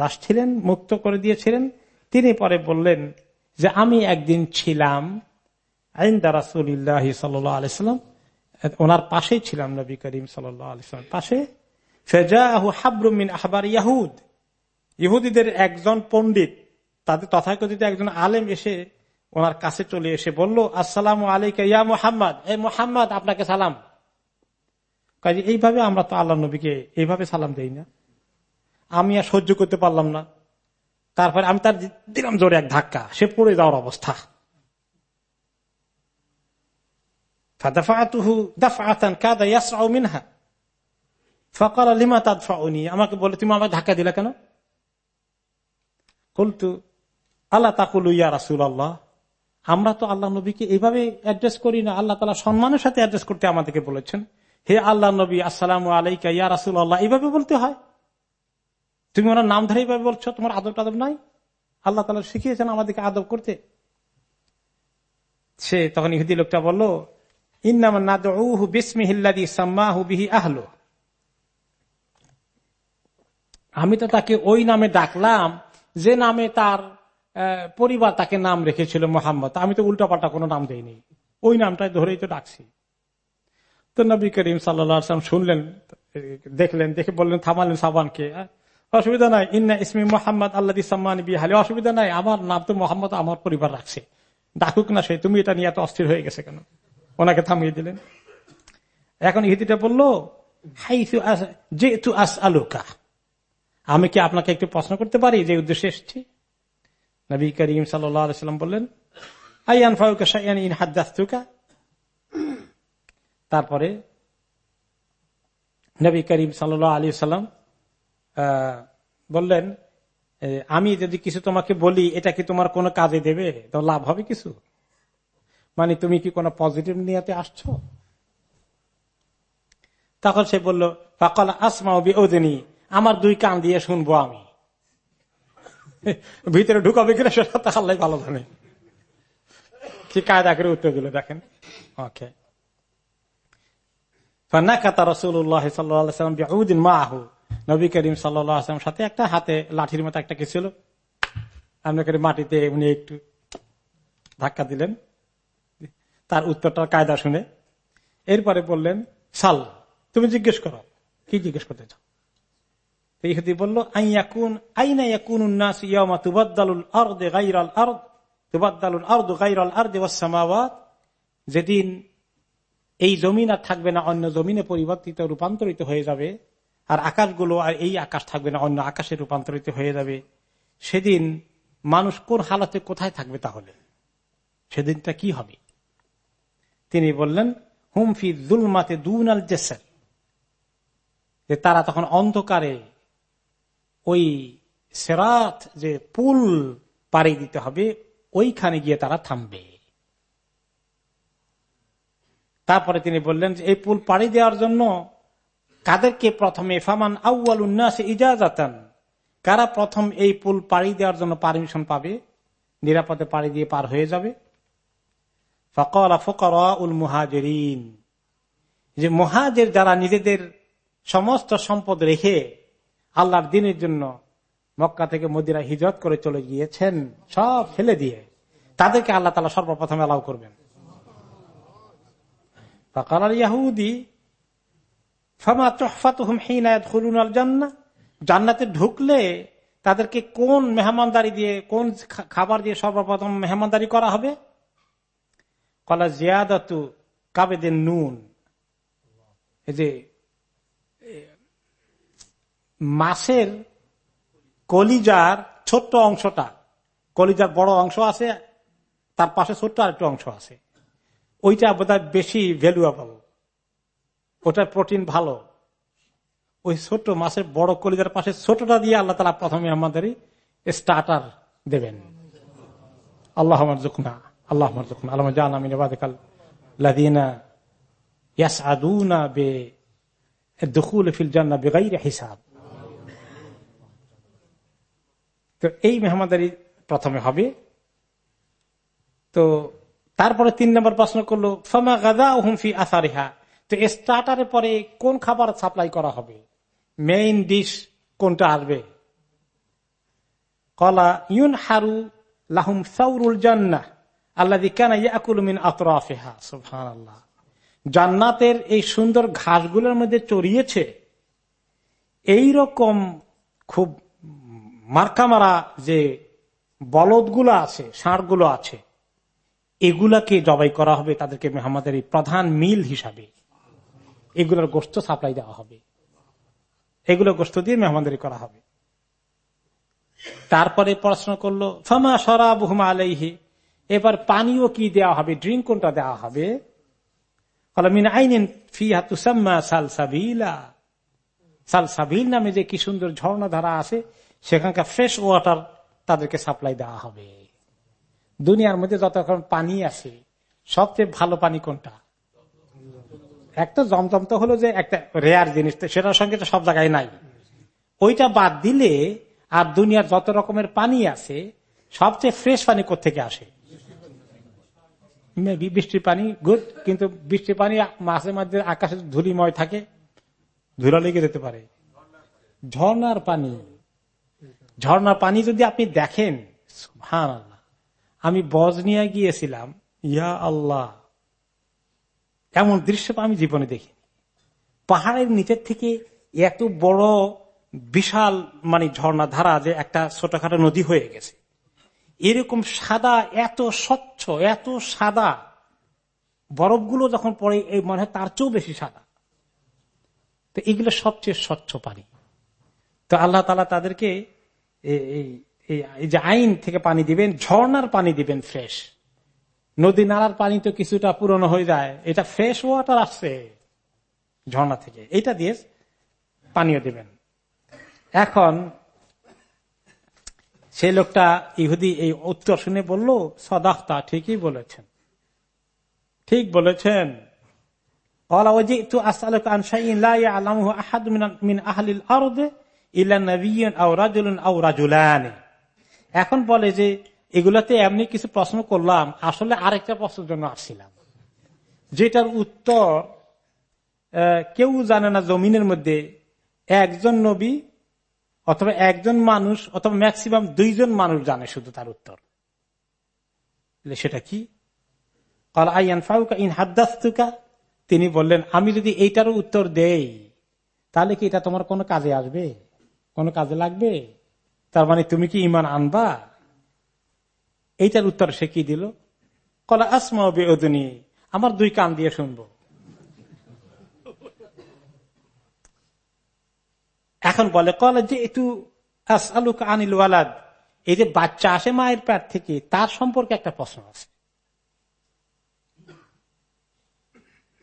দাস ছিলেন, মুক্ত করে দিয়েছিলেন, তিনি পরে বললেন যে আমি একদিন ছিলাম আইন্দা রাসুল্লাহ সাল্লাম ওনার পাশেই ছিলাম নবী করিম সাল্লাম পাশে ফেজাহু হাবরুমিন আহবার ইয়াহুদ। ইহুদিদের একজন পণ্ডিত, তাদের তথাকথিত একজন আলেম এসে ওনার কাছে চলে এসে বলল, আসসালাম আলাইকা ইয়া মোহাম্মদ। এ মোহাম্মদ, আপনাকে সালাম। কাজে এইভাবে আমরা তো আল্লাহ নবীকে এইভাবে সালাম দেই না। আমি আর সহ্য করতে পারলাম না। তারপরে আমি তার দিলাম জোরে এক ধাক্কা। সে পড়ে যাওয়ার অবস্থা মিনহা ফকাল আলিমা তাদ ফাউনি আমাকে বলে, তুমি আমাকে ধাক্কা দিলে কেন? কলতু আল্লাহ তাকুল ইয়া রাসুল আল্লাহ আমরা তো আল্লাহ নবীকে এইভাবে অ্যাড্রেস করি না। আল্লাহ তালা সম্মানের সাথে অ্যাড্রেস করতে আমাদেরকে বলেছেন, হে আল্লাহ নবী, আসসালাম আলাইকা ইয়া রাসুল আল্লাহ এইভাবে বলতে হয়। তুমি ওনার নাম ধরে এইভাবে বলছো, তোমার আদব টাদব নাই? আল্লাহ তালা শিখিয়েছেন আমাদেরকে আদব করতে। সে তখন ইহুদি লোকটা বলল আমি তো তাকে ওই নামে ডাকলাম যে নামে তার পরিবার তাকে নাম রেখেছিল মোহাম্মদ। আমি তো উল্টাপাল্টা কোনো নাম দেইনি। ওই নামটাই ধরেই তো ডাকছি। তো নবী করিম সাল্লাম শুনলেন, দেখলেন, দেখে বললেন, থামালেন সাবানকে। অসুবিধা নাই। ইন্না ইসমি মোহাম্মদ আল্লাহ সাম্মান বিহালি অসুবিধা নাই। আমার নাম তো মোহাম্মদ, আমার পরিবার রাখছে। ডাকুক না সে। তুমি এটা নিয়ে এত অস্থির হয়ে গেছে কেন? ওনাকে থামিয়ে দিলেন। এখন ইহিদিটা বলল যেহেতু আস আলোকা। আমি কি আপনাকে একটু প্রশ্ন করতে পারি যে উদ্দেশ্যে এসেছি? নবী করিম সাল্লাম বললেন আইয়ান ফাউকা তারপরে নবী করিম সাল্লাহ আলী সাল্লাম বললেন আমি যদি কিছু তোমাকে বলি, এটা কি তোমার কোনো কাজে দেবে? তো লাভ হবে কিছু? মানে তুমি কি কোনো পজিটিভ নিয়ে আসছো? তখন সে বলল, ফাকল আসমা ওদিনী আমার দুই কান দিয়ে শুনব আমি। ভিতরে ঢুকাবে কিনা সেটা তো আল্লাহ ভালো জানে। কি কায়দা করে উত্তর দিল, দেখেন। ওকে নবী করিম সাল্লাম সাথে একটা হাতে লাঠির মতো একটা কি ছিল? মাটিতে উনি একটু ধাক্কা দিলেন। তার উত্তরটা কায়দা শুনে। এরপরে বললেন, সাল, তুমি জিজ্ঞেস করো। কি জিজ্ঞেস করতে চাও? ইহুদি বলল আইয়াকুন আইনা ইয়াকুন উন্নাস ইয়ামা তুবাদ্দালুল আরদে গাইরাল আরদ, তুবাদ্দালুল আরদ গাইরাল আরদে ওয়াসসামাওয়াত যেদিন এই জমিন আর থাকবে না, অন্য জমিনে পরিবর্তিত, রূপান্তরিত হয়ে যাবে, আর আকাশগুলো আর এই আকাশ থাকবে না, অন্য আকাশে রূপান্তরিত হয়ে যাবে। সেদিন মানুষ কোন হালাতে কোথায় থাকবে তাহলে? সেদিনটা কি হবে? তিনি বললেন হুমফি দুলমাতে দুনাল জেসেল যে তারা তখন অন্ধকারে ওই সেরাত যে পুল পাড়ি দিতে হবে, ওইখানে গিয়ে তারা থামবে। তারপরে তিনি বললেন যে, এই পুল পাড়ি দেওয়ার জন্য কাদেরকে প্রথমে, ফামান আউ্ল উন্নাস ইজাজাতান, কারা প্রথম এই পুল পাড়ি দেওয়ার জন্য পারমিশন পাবে, নিরাপদে পাড়ি দিয়ে পার হয়ে যাবে? ফকরা ফকরা উল মুহাজেরিন যে মহাজের যারা নিজেদের সমস্ত সম্পদ রেখে আল্লাহর দিনের জন্য মক্কা থেকে মদিরা হিজরত করে চলে গিয়েছেন, সব ফেলে দিয়ে তাদেরকে আল্লাহ তালা সর্বপ্রথম অ্যালাউ করবেন। জান্নাতে ঢুকলে তাদেরকে কোন মেহমানদারি দিয়ে, কোন খাবার দিয়ে সর্বপ্রথম মেহমানদারি করা হবে? কলা জিয়াদু কাবেদিন নুন। যে মাছের কলিজার ছোট্ট অংশটা, কলিজার বড় অংশ আছে, তার পাশে ছোট্ট আরেকটু অংশ আছে। ওইটা বোধ বেশি ভ্যালুয়েবল ওটার প্রোটিন ভালো। ওই ছোট্ট মাছের বড় কলিজার পাশে ছোটটা দিয়ে আল্লাহ তালা প্রথমে আমাদের স্টার্টার দেবেন। আল্লাহ আমার জুকনা আল্লাহ তো এই প্রথমে হবে। তো তারপরে তিন নম্বর প্রশ্ন করল, ফমা গাদা হুমফি আসারিহা। তো স্টার্টারের পরে কোন খাবার সাপ্লাই করা হবে? মেইন ডিশ কোনটা আসবে? কলা ইউন হারু লাহুম সাউরুল জান্না আল্লাহ জান্নাতের এই সুন্দর ঘাসগুলোর মধ্যে চড়িয়েছে এই রকম খুব মার্কা মারা যে বলদগুলো আছে, ষাঁড়গুলো আছে, এগুলাকে জবাই করা হবে তাদেরকে মেহমাদের প্রধান মিল হিসাবে। এগুলোর গোস্ত সাপ্লাই দেওয়া হবে। এগুলো গোস্ত দিয়ে মেহমানদারি করা হবে। তারপরে প্রশ্ন করল, ফমা সরাব হুমা আলাইহি? এবার পানিও কি দেওয়া হবে? ড্রিঙ্ক কোনটা দেওয়া হবে? মিন আইনিন ফি হাতুসাম্মা সালসাবিলা। সালসাবিল নামে যে কি সুন্দর ঝর্ণা ধারা আছে, সেখানকার ফ্রেশ ওয়াটার তাদেরকে সাপ্লাই দেওয়া হবে। দুনিয়ার মধ্যে যত রকম পানি আছে, সবচেয়ে ভালো পানি কোনটা? একটা জমজম তো হলো যে একটা রেয়ার জিনিস সেটার সঙ্গে তো সব জায়গায় নাই। ওইটা বাদ দিলে আর দুনিয়ার যত রকমের পানি আছে, সবচেয়ে ফ্রেশ পানি থেকে আসে? বৃষ্টির পানি গুড কিন্তু বৃষ্টির পানি মাঝে মাঝে আকাশে ধুলিময় থাকে, ধুলা লেগে যেতে পারে। ঝর্নার পানি। ঝর্নার পানি যদি আপনি দেখেন হ্যাঁ আল্লাহ আমি বজনিয়া গিয়েছিলাম, ইয়া আল্লাহ, এমন দৃশ্য আমি জীবনে দেখি পাহাড়ের নিচের থেকে এত বড় বিশাল মানে ঝর্ণা ধারা যে একটা ছোটখাটো নদী হয়ে গেছে। এরকম সাদা, এত স্বচ্ছ, এত সাদা বরফগুলো যখন পড়ে, এই মনে হয় তার চেয়েও বেশি সাদা। তো এগুলো সবচেয়ে স্বচ্ছ পানি। তো আল্লাহ তালা তাদেরকে এই যে আইন থেকে পানি দিবেন ঝর্নার পানি দিবেন ফ্রেশ। নদী নালার পানি তো কিছুটা পুরনো হয়ে যায়, এটা ফ্রেশ ওয়াটার আসছে ঝর্ণা থেকে। এটা দিয়ে পানীয় দিবেন। এখন সেই লোকটা ইহুদি, এই উত্তর শুনে বলল সদাহতা ঠিকই বলেছেন। ঠিক বলেছেন। এখন বলে যে, এগুলাতে এমনি কিছু প্রশ্ন করলাম, আসলে আরেকটা প্রশ্নের জন্য আসছিলাম। যেটার উত্তর কেউ জানে না জমিনের মধ্যে একজন নবী অথবা একজন মানুষ, অথবা ম্যাক্সিমাম দুইজন মানুষ জানে শুধু তার উত্তর। সেটা কি? ইন হাদ্দাস্তুকা? তিনি বললেন, আমি যদি এইটারও উত্তর দেই, তাহলে কি এটা তোমার কোনো কাজে আসবে? কোনো কাজে লাগবে? তার মানে তুমি কি ইমান আনবা? এইটার উত্তর সে কি দিল? কলা আসমা বেদনী আমার দুই কান দিয়ে শুনব। এখন বলে, কলে যে একটু আলুক আনিল ওয়ালাদ, এই যে বাচ্চা আসে মায়ের পেট থেকে, তার সম্পর্কে একটা প্রশ্ন আছে।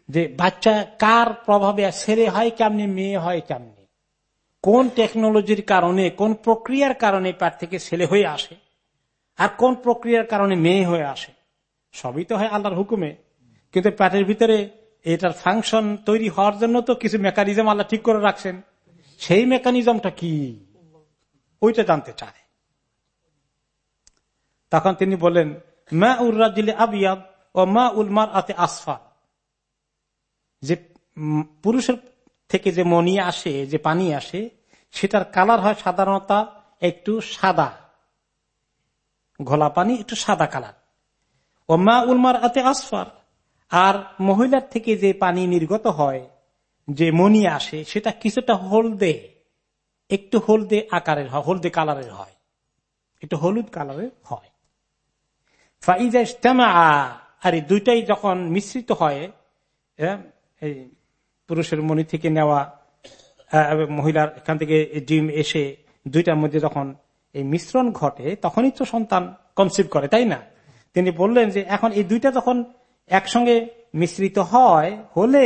যে বাচ্চা কার প্রভাবে ছেলে হয় কেমনি, মেয়ে হয় কেমনি? কোন টেকনোলজির কারণে, কোন প্রক্রিয়ার কারণে পেট থেকে ছেলে হয়ে আসে? আর কোন প্রক্রিয়ার কারণে মেয়ে হয়ে আসে? সবই তো হয় আল্লাহর হুকুমে। কিন্তু প্যাটের ভিতরে এটার ফাংশন তৈরি হওয়ার জন্য তো কিছু মেকানিজম আল্লাহ ঠিক করে রাখছেন। সেই মেকানিজমটা কি? ওইটা জানতে চায়। তখন তিনি বলেন মা উর রাজিলে আবিয়াদ ও মা উলমার আতে আসফা যে পুরুষের থেকে যে মনি আসে, যে পানি আসে, সেটার কালার হয় সাধারণত একটু সাদা। ঘোলা পানি, একটু সাদা কালার। ও মা উলমার আতে আসফার আর মহিলার থেকে যে পানি নির্গত হয় যে মনি আসে, সেটা কিছুটা হলদে, একটু হলদে আকারের হয়, হলদে কালারের হয়। একটু হলুদ কালারের হয়। আর এই দুইটাই যখন মিশ্রিত হয় এই পুরুষের মনি থেকে নেওয়া মহিলার এখান থেকে ডিম এসে দুইটার মধ্যে যখন এই মিশ্রণ ঘটে, তখনই তো সন্তান কনসিভ করে, তাই না? তিনি বললেন যে, এখন এই দুইটা যখন একসঙ্গে মিশ্রিত হয়, হলে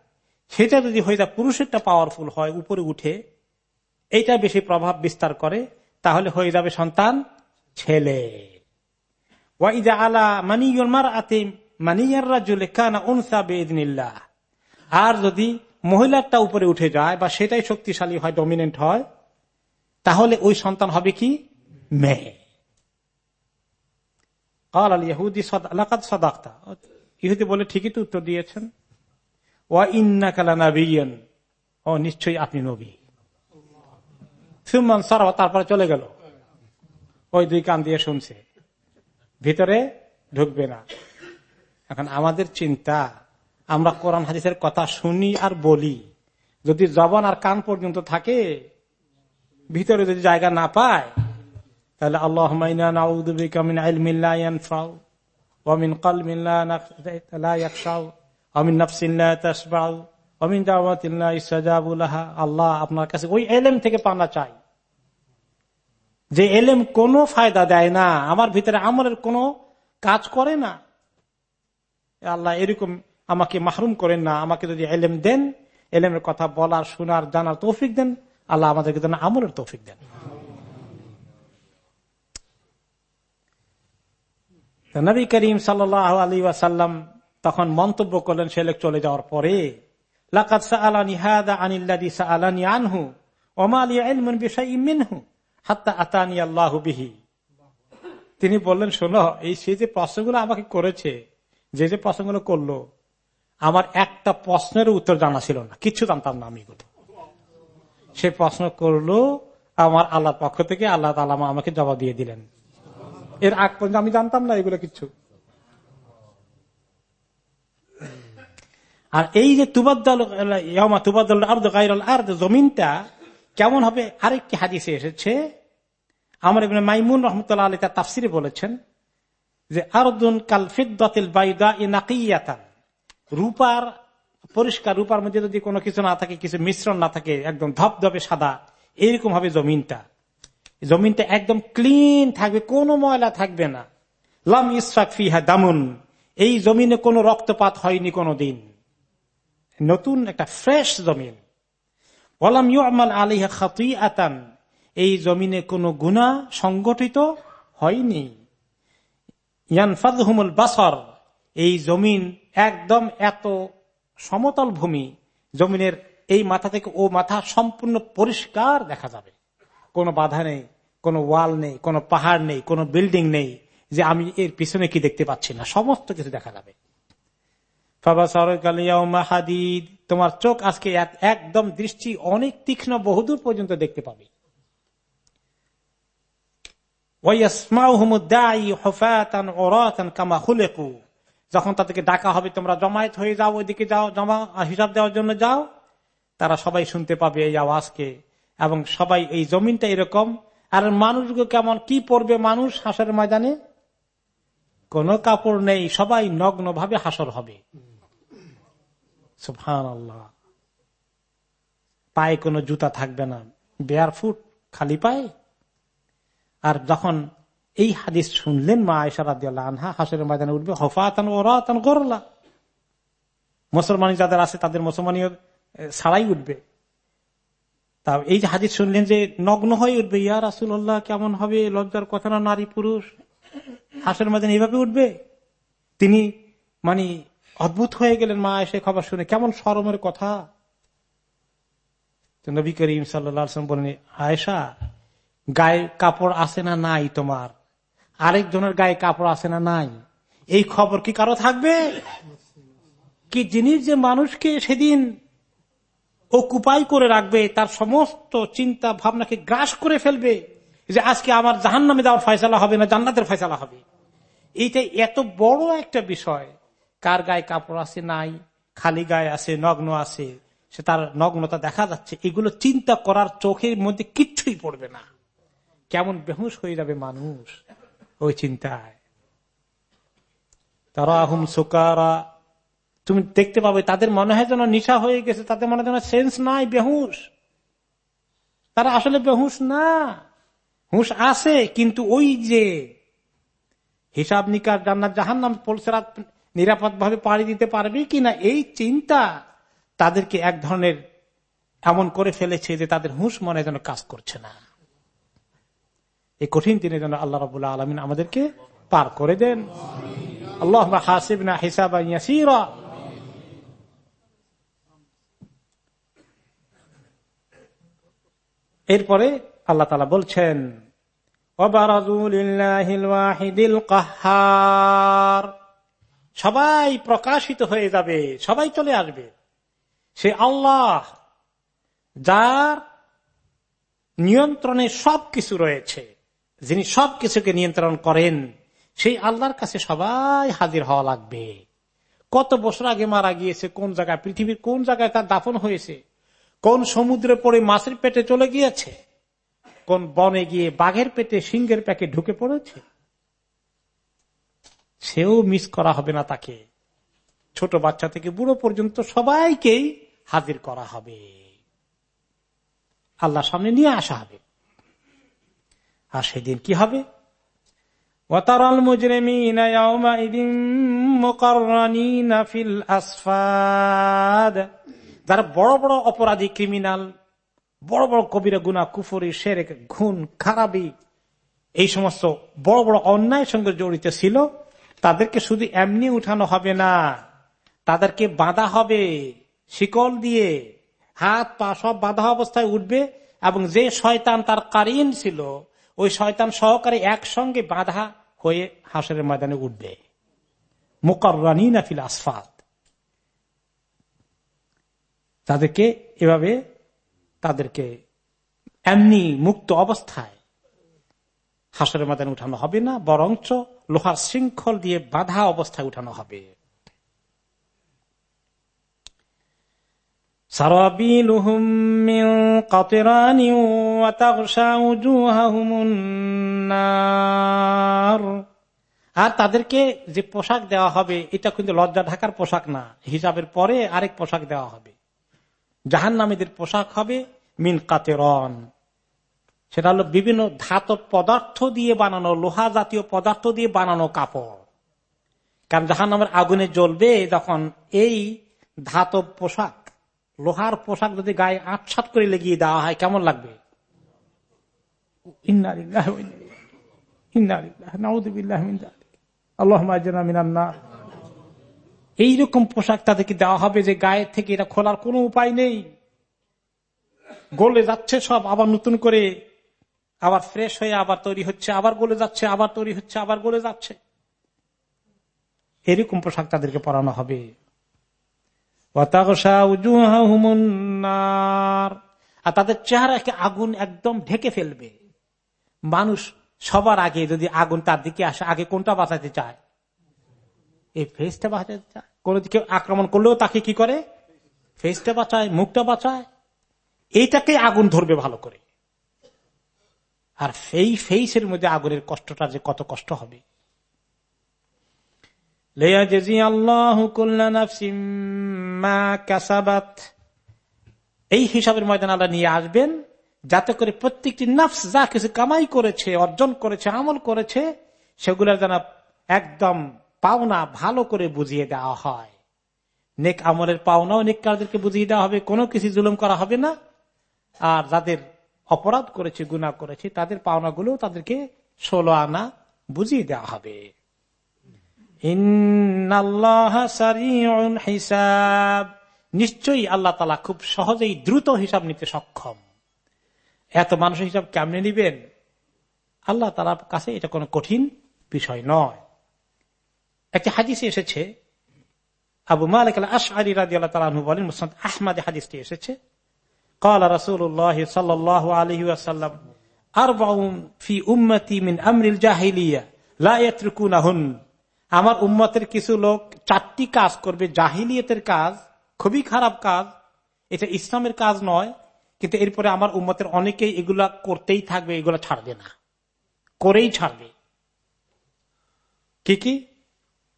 সেটা যদি হয়ে যায় পুরুষেরটা পাওয়ারফুল হয়, উপরে উঠে এইটা বেশি প্রভাব বিস্তার করে, তাহলে হয়ে যাবে সন্তান, ছেলে। আলা মার আতিম আর যদি মহিলারটা উপরে উঠে যায় বা সেটাই শক্তিশালী হয় ডমিনেন্ট হয়, তাহলে ওই সন্তান হবে কি? মেয়ে। ইহুদি সদাক্তা। ইহুদি বলে ঠিকই তো উত্তর দিয়েছেন। ও, নিশ্চয়ই আপনি নবী। সুমন সারা তারপরে চলে গেল। ওই দুই কান দিয়ে শুনছে। ভিতরে ঢুকবে না। এখন আমাদের চিন্তা, আমরা কোরআন হাদিসের কথা শুনি আর বলি। যদি জবান আর কান পর্যন্ত থাকে, ভিতরে যদি জায়গা না পায়, তাহলে আল্লাহ কলমিল্লা অমিন নফসিল্লা তসবাউ অমিন ইসাজাবুল্লাহ আল্লাহ আপনার কাছে ওই এলেম থেকে পানা চাই। যে এলেম কোনো ফায়দা দেয় না, আমার ভিতরে আমলের কোনো কাজ করে না। আল্লাহ এরকম আমাকে মাহরুম করেন না। আমাকে যদি এলেম দেন, এলেমের কথা বলার, শোনার, জানার তৌফিক দেন, আল্লাহ আমাদেরকে যেন আমলের তৌফিক দেন। নবী করিম সাল আলী ওয়াসাল্লাম তখন মন্তব্য করলেন, সে লোক চলে যাওয়ার পরে। লাকাত আতানি বিহি। তিনি বললেন, শোনো, এই সে যে প্রশ্নগুলো আমাকে করেছে, যে যে প্রশ্নগুলো করল, আমার একটা প্রশ্নের উত্তর জানা ছিল না কিছু জানতাম না আমি সে প্রশ্ন করল, আমার আল্লাহর পক্ষ থেকে আল্লাহ তালামা আমাকে জবাব দিয়ে দিলেন। এর আগ পর্যন্ত আমি জানতাম না এগুলো কিছু আর এই যে তুবাদ্দাল তুবাদ্দাল জমিনটা কেমন হবে? আরেকটি হাদিসে এসেছে। আমার এখানে মাইমুন রহমতুল্লাহ আলী তার তাফসিরে বলেছেন যে, আরদুন কাল ফিদ্দাতিল বাইদা ইনাকিয়াতান রূপার, পরিষ্কার রূপার মধ্যে যদি কোনো কিছু না থাকে, কিছু মিশ্রণ না থাকে, একদম ধপধপে সাদা, এইরকম হবে জমিনটা। জমিনটা একদম ক্লিন থাকবে, কোনো ময়লা থাকবে না। লাম ইসফাক ফিহা দামুন। এই জমিনে কোনো রক্তপাত হয়নি কোনো দিন নতুন একটা ফ্রেশ জমিন। আলিহা এই জমিনে কোনো গুণা সংগঠিত হয়নি। বাসর। এই জমিন একদম এত সমতল ভূমি, জমিনের এই মাথা থেকে ও মাথা সম্পূর্ণ পরিষ্কার দেখা যাবে। কোনো বাধা নেই, কোনো ওয়াল নেই, কোনো পাহাড় নেই, কোনো বিল্ডিং নেই যে আমি এর পিছনে কি দেখতে পাচ্ছি না। সমস্ত কিছু দেখা যাবে। হাদিদ। তোমার চোখ আজকে একদম দৃষ্টি অনেক তীক্ষ্ণ, বহুদূর পর্যন্ত দেখতে পাবে। যখন তাদেরকে ডাকা হবে, তোমরা জমায়েত হয়ে যাও, ওইদিকে যাও, জমা হিসাব দেওয়ার জন্য যাও, তারা সবাই শুনতে পাবে এই আওয়াজকে। এবং সবাই এই জমিনটা এরকম, আর মানুষগুলো কেমন, কি পড়বে মানুষ হাসের ময়দানে? কোন কাপড় নেই, সবাই নগ্ন ভাবে হাসর হবে। আল্লাহ পায়ে কোনো জুতা থাকবে না। বেয়ার ফুট খালি পায়ে। আর যখন এই হাদিস শুনলেন মা আয়সারাদিয়াল্লাহ আনহা হাসের ময়দানে উঠবে, হফাতান ওরাতান গরলা। মুসলমানি যাদের আছে তাদের মুসলমানীয় ছাড়াই উঠবে। তা এই যে হাদিস শুনলেন যে নগ্ন হয়ে উঠবে, ইয়া রাসুল্লাহ কেমন হবে? লজ্জার কথা না নারী পুরুষ? হাসের ময়দানে এইভাবে উঠবে? তিনি মানে অদ্ভুত হয়ে গেলেন মা এসে খবর শুনে। কেমন সরমের কথা। নবী করিম সাল্লাম বলেন, আয়েশা, গায়ে কাপড় আছে না নাই তোমার? আরেকজনের গায়ে কাপড় আছে না নাই? এই খবর কি কারও থাকবে? কি জিনিস যে মানুষকে সেদিন ও কুপাই করে রাখবে, তার সমস্ত চিন্তা ভাবনাকে গ্রাস করে ফেলবে? যে আজকে আমার জাহান নামে দেওয়ার ফয়সালা হবে না জান্নাতের ফয়সালা হবে? এইটা এত বড় একটা বিষয়। কার গায়ে কাপড় আছে, নাই, খালি গায়ে আছে, নগ্ন আছে, সে তার নগ্নতা দেখা যাচ্ছে, এগুলো চিন্তা করার চোখের মধ্যে কিচ্ছুই পড়বে না। কেমন বেহুশ হয়ে যাবে মানুষ ওই চিন্তায়। তারা আহম সুকারা, তুমি দেখতে পাবে, তাদের মনে হয় যেন নিশা হয়ে গেছে, তাদের মনে যেন সেন্স নাই, বেহুশ। তারা আসলে বেহুশ না। হুশ আছে, কিন্তু ওই যে হিসাব নিকার জান্নার জাহান নাম পলসেরাত নিরাপদ ভাবে পাড়ি দিতে পারবে কিনা এই চিন্তা তাদেরকে এক ধরনের এমন করে ফেলেছে যে তাদের হুঁশ মনে যেন কাজ করছে না। এই কঠিন দিনে যেন আল্লাহ রবুল্লাহ আলমিন আমাদেরকে পার করে দেন। আল্লাহ হাসিব না হিসাব এরপরে আল্লাহ তালা বলছেন সবাই প্রকাশিত হয়ে যাবে, সবাই চলে আসবে। সে আল্লাহ, যার নিয়ন্ত্রণে সবকিছু রয়েছে, যিনি সবকিছুকে নিয়ন্ত্রণ করেন, সেই আল্লাহর কাছে সবাই হাজির হওয়া লাগবে। কত বছর আগে মারা গিয়েছে, কোন জায়গায়, পৃথিবীর কোন জায়গায় তার দাফন হয়েছে, কোন সমুদ্রে পড়ে মাছের পেটে চলে গিয়েছে, কোন বনে গিয়ে বাঘের পেটে সিংহের প্যাকে ঢুকে পড়েছে? সেও মিস করা হবে না তাকে। ছোট বাচ্চা থেকে বুড়ো পর্যন্ত সবাইকেই হাজির করা হবে। আল্লাহ সামনে নিয়ে আসা হবে। আর সেদিন কি হবে? ওয়াতারাল ফিল আসফাদ। যারা বড় বড় অপরাধী ক্রিমিনাল, বড় বড় কবিরা গুনা কুফরি, শেরেক ঘুন খারাপি, এই সমস্ত বড় বড় অন্যায়ের সঙ্গে জড়িত ছিল তাদেরকে শুধু এমনি উঠানো হবে না, তাদেরকে বাঁধা হবে, শিকল দিয়ে, হাত পা সব বাঁধা অবস্থায় উঠবে এবং যে শয়তান তার কারিন ছিল, ওই শয়তান সহকারে একসঙ্গে বাঁধা হয়ে হাসরের ময়দানে উঠবে। মোকাররানি নাফিল আসফাত তাদেরকে এভাবে তাদেরকে এমনি মুক্ত অবস্থায় হাসরের ময়দানে উঠানো হবে না, বরঞ্চ লোহার শৃঙ্খল দিয়ে বাধা অবস্থায় উঠানো হবে سرابيلهم من قطران وتغشى وجوههم النار আর তাদেরকে যে পোশাক দেওয়া হবে এটা কিন্তু লজ্জা ঢাকার পোশাক না হিসাবের পরে আরেক পোশাক দেওয়া হবে জাহান নামীদের পোশাক হবে মিন কাতেরন সেটা হলো বিভিন্ন ধাতব পদার্থ দিয়ে বানানো লোহা জাতীয় পদার্থ দিয়ে বানানো কাপড়। কারণ জাহান আমার আগুনে জ্বলবে যখন এই ধাতব পোশাক লোহার পোশাক যদি গায়ে আটসাট করে লেগিয়ে দেওয়া হয় কেমন লাগবে? এইরকম পোশাক তাদেরকে দেওয়া হবে যে গায়ের থেকে এটা খোলার কোন উপায় নেই। গলে যাচ্ছে সব আবার নতুন করে আবার ফ্রেশ হয়ে আবার তৈরি হচ্ছে, আবার গলে যাচ্ছে, আবার তৈরি হচ্ছে, আবার গলে যাচ্ছে। এরকম পোশাক তাদেরকে পরানো হবে। আর তাদের চেহারাকে আগুন একদম ঢেকে ফেলবে। মানুষ সবার আগে যদি আগুন তার দিকে আসে, আগে কোনটা বাঁচাতে চায়? এই ফেসটা বাঁচাতে চায়। কোন দিকে আক্রমণ করলেও তাকে কি করে? ফেসটা বাঁচায়, মুখটা বাঁচায়। এইটাকে আগুন ধরবে ভালো করে। আর সেই ফেসের মধ্যে আগুনের কষ্টটা যে কত কষ্ট হবে। এই হিসাবের ময়দান আল্লাহ নিয়ে আসবেন, যাতে করে প্রত্যেকটি নফস যা কিছু কামাই করেছে, অর্জন করেছে, আমল করেছে, সেগুলোর যেন একদম পাওনা ভালো করে বুঝিয়ে দেওয়া হয়। নেক আমলের পাওনাও নেক কাজদেরকে বুঝিয়ে দেওয়া হবে, কোনো কিছু জুলুম করা হবে না। আর যাদের অপরাধ করেছে গুণা করেছে, তাদের পাওনাগুলো তাদেরকে ষোলো আনা বুঝিয়ে দেওয়া হবে। হিসাব। নিশ্চয়ই আল্লাহ তালা খুব সহজেই দ্রুত হিসাব নিতে সক্ষম। এত মানুষের হিসাব কেমনে নিবেন? আল্লাহ তালার কাছে এটা কোনো কঠিন বিষয় নয়। একটি হাদিসে এসেছে, আবু মালিক আশআরি রাজি আল্লাহ তালু বলেন মুসলাম আহমাদ হাদিসটি এসেছে قال رسول الله صلى الله عليه وسلم أربع في أمتي من أمر الجاهلية لا يتركونهن আমার উম্মতের কিছু লোক চারটি কাজ করবে জাহিলিয়তের কাজ খুবই খারাপ কাজ এটা ইসলামের কাজ নয় কিন্তু এরপরে আমার উম্মতের অনেকেই এগুলা করতেই থাকবে এগুলা ছাড়বে না করেই ছাড়বে কি কি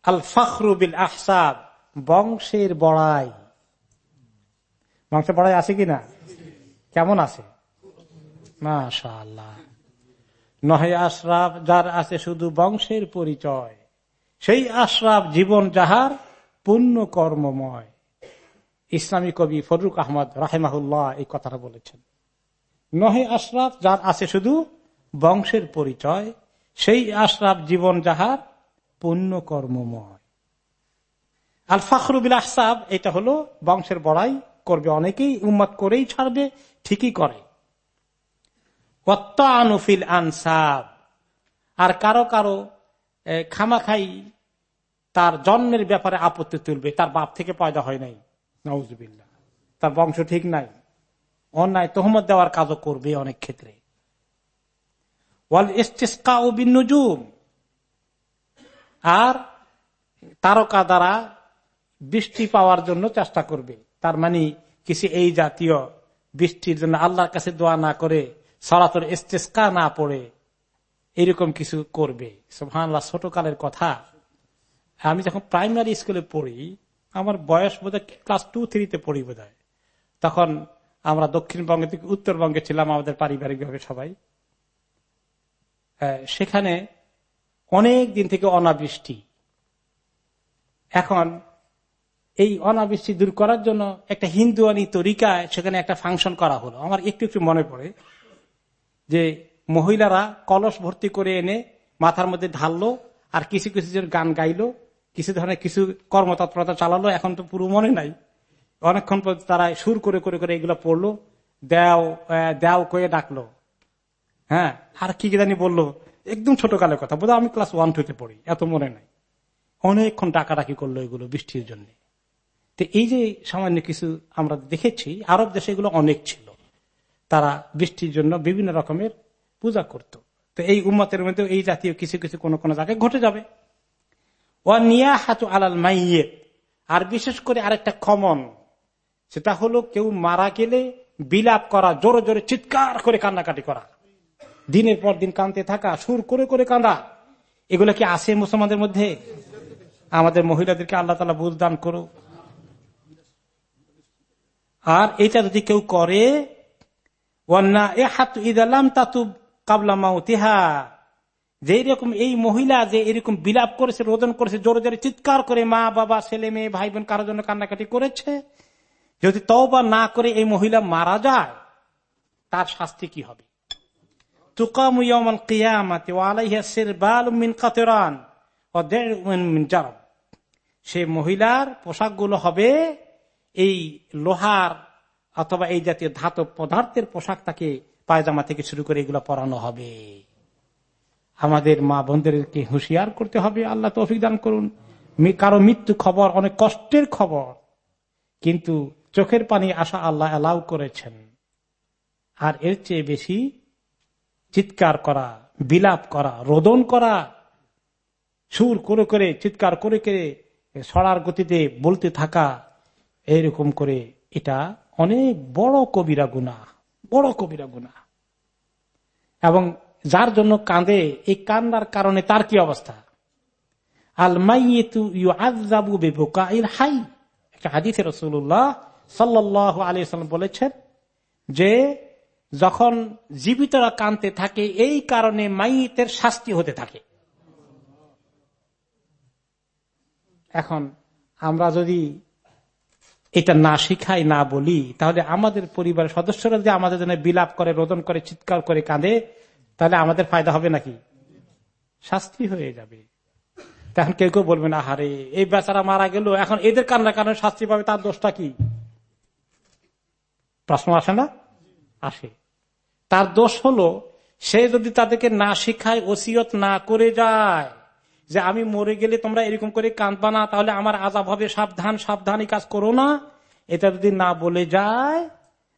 আল ফখরুবিল আহসাব বংশের বড়াই বংশের বড়াই আছে কিনা কেমন আছে? মাশা আল্লাহ নহে আশরাফ, যার আছে শুধু বংশের পরিচয়। সেই আশরাফ জীবন যাহার পুণ্য কর্মময়। ইসলামী কবি ফরুক আহমদ রাহেমাহুল্লাহ এই কথাটা বলেছেন। নহে আশরাফ, যার আছে শুধু বংশের পরিচয়, সেই আশরাফ জীবন যাহার পূর্ণ কর্মময়। আল ফখরুবিল আহসাব, এটা হলো বংশের বড়াই করবে। অনেকেই উম্মত করেই ছাড়বে, ঠিকই করে। আনুফিল আনসাব। আর কারও কারও খামাখাই তার জন্মের ব্যাপারে আপত্তি তুলবে, তার বাপ থেকে পয়দা হয় নাই। নজবিল্লা তার বংশ ঠিক নাই। অন্যায় তহমত দেওয়ার কাজও করবে অনেক ক্ষেত্রে। ওয়াল ও আর তারকা দ্বারা বৃষ্টি পাওয়ার জন্য চেষ্টা করবে। তার মানে কিছু এই জাতীয় বৃষ্টির জন্য আল্লাহর কাছে দোয়া না করে সরাতর ইস্তেস্কা না পড়ে, এরকম কিছু করবে। সোহানলা ছোটকালের কথা। আমি যখন প্রাইমারি স্কুলে পড়ি, আমার বয়স বোধ ক্লাস টু, থ্রিতে পড়ি বোধ তখন আমরা দক্ষিণবঙ্গে থেকে উত্তরবঙ্গে ছিলাম আমাদের পারিবারিক ভাবে সবাই সেখানে অনেক দিন থেকে অনাবৃষ্টি। এখন এই অনাবৃষ্টি দূর করার জন্য একটা হিন্দুয়ানি তরিকায় সেখানে একটা ফাংশন করা হলো। আমার একটু একটু মনে পড়ে যে মহিলারা কলস ভর্তি করে এনে মাথার মধ্যে ঢাললো আর কিছু কিছু জন গান গাইলো, কিছু ধরনের কিছু কর্মতৎপরতা চালালো, এখন তো পুরো মনে নাই। অনেকক্ষণ তারা সুর করে করে করে এগুলো পড়ল, দেও দেও কয়ে ডাকলো। হ্যাঁ আর কি জানি বলল, একদম ছোট কালের কথা বোধ আমি ক্লাস ওয়ান টুতে পড়ি, এত মনে নাই। অনেকক্ষণ ডাকাডাকি করল এগুলো বৃষ্টির জন্য। তো এই যে সামান্য কিছু আমরা দেখেছি, আরব দেশে এগুলো অনেক ছিল। তারা বৃষ্টির জন্য বিভিন্ন রকমের পূজা করত। তো এই উম্মতের মধ্যে এই জাতীয় কিছু কিছু কোনো কোনো জায়গায় ঘটে যাবে। ও নিয়া হাতু আলাল মাইয়ের আর বিশেষ করে আরেকটা কমন সেটা হলো কেউ মারা গেলে বিলাপ করা, জোরে জোরে চিৎকার করে কান্নাকাটি করা। দিনের পর দিন কানতে থাকা, সুর করে করে কাঁদা। এগুলো কি আছে মুসলমানদের মধ্যে? আমাদের মহিলাদেরকে আল্লাহ তালা বুঝদান করো আর এটা যদি কেউ করে এ হাত ইদালাম তাতুব কাবলা মাউতিহা যে রকম এই মহিলা যে এরকম বিলাপ করেছে, রোদন করেছে, জোরে জোরে চিৎকার করে মা, বাবা, ছেলে, মেয়ে ভাই বোন কারোর জন্য কান্নাকাটি করেছে, যদি তওবা না করে এই মহিলা মারা যায়, তার শাস্তি কি হবে? সে মহিলার পোশাকগুলো হবে এই লোহার অথবা এই জাতীয় ধাতব পদার্থের পোশাক তাকে পায়জামা থেকে শুরু করে এগুলো পরানো হবে। আমাদের মা বোনদেরকে হুঁশিয়ার করতে হবে, আল্লাহ তৌফিক দান করুন। কারও মৃত্যু খবর অনেক কষ্টের খবর, কিন্তু চোখের পানি আসা আল্লাহ অ্যালাউ করেছেন। আর এর চেয়ে বেশি চিৎকার করা, বিলাপ করা, রোদন করা, সুর করে করে, চিৎকার করে করে, সরার গতিতে বলতে থাকা এইরকম করে এটা অনেক বড় কবিরা গুণা বড় কবিরা গুণা এবং যার জন্য কাঁদে, এই কান্দার কারণে তার কি অবস্থা? আল হাই। একটা রসুল্লাহ সাল্লাহ বলেছেন যে, যখন জীবিতরা কানতে থাকে, এই কারণে মাইতের শাস্তি হতে থাকে। এখন, আমরা যদি এটা না শিখাই, না বলি, তাহলে আমাদের পরিবারের সদস্যরা যদি আমাদের জন্য বিলাপ করে, রোদন করে, চিৎকার করে কাঁদে, তাহলে আমাদের ফায়দা হবে নাকি? শাস্তি হয়ে যাবে। তখন কেউ কেউ বলবে না হারে এই বেচারা মারা গেল, এখন এদের কান্না কারণে শাস্তি পাবে, তার দোষটা কি? প্রশ্ন আসে না? আসে। তার দোষ হলো, সে যদি তাদেরকে না শিখায়, ওসিয়ত না করে যায় যে আমি মরে গেলে তোমরা এরকম করে কাঁদবা না, তাহলে আমার আজাব হবে। সাবধান সাবধানী কাজ করো না। এটা যদি না বলে যায়,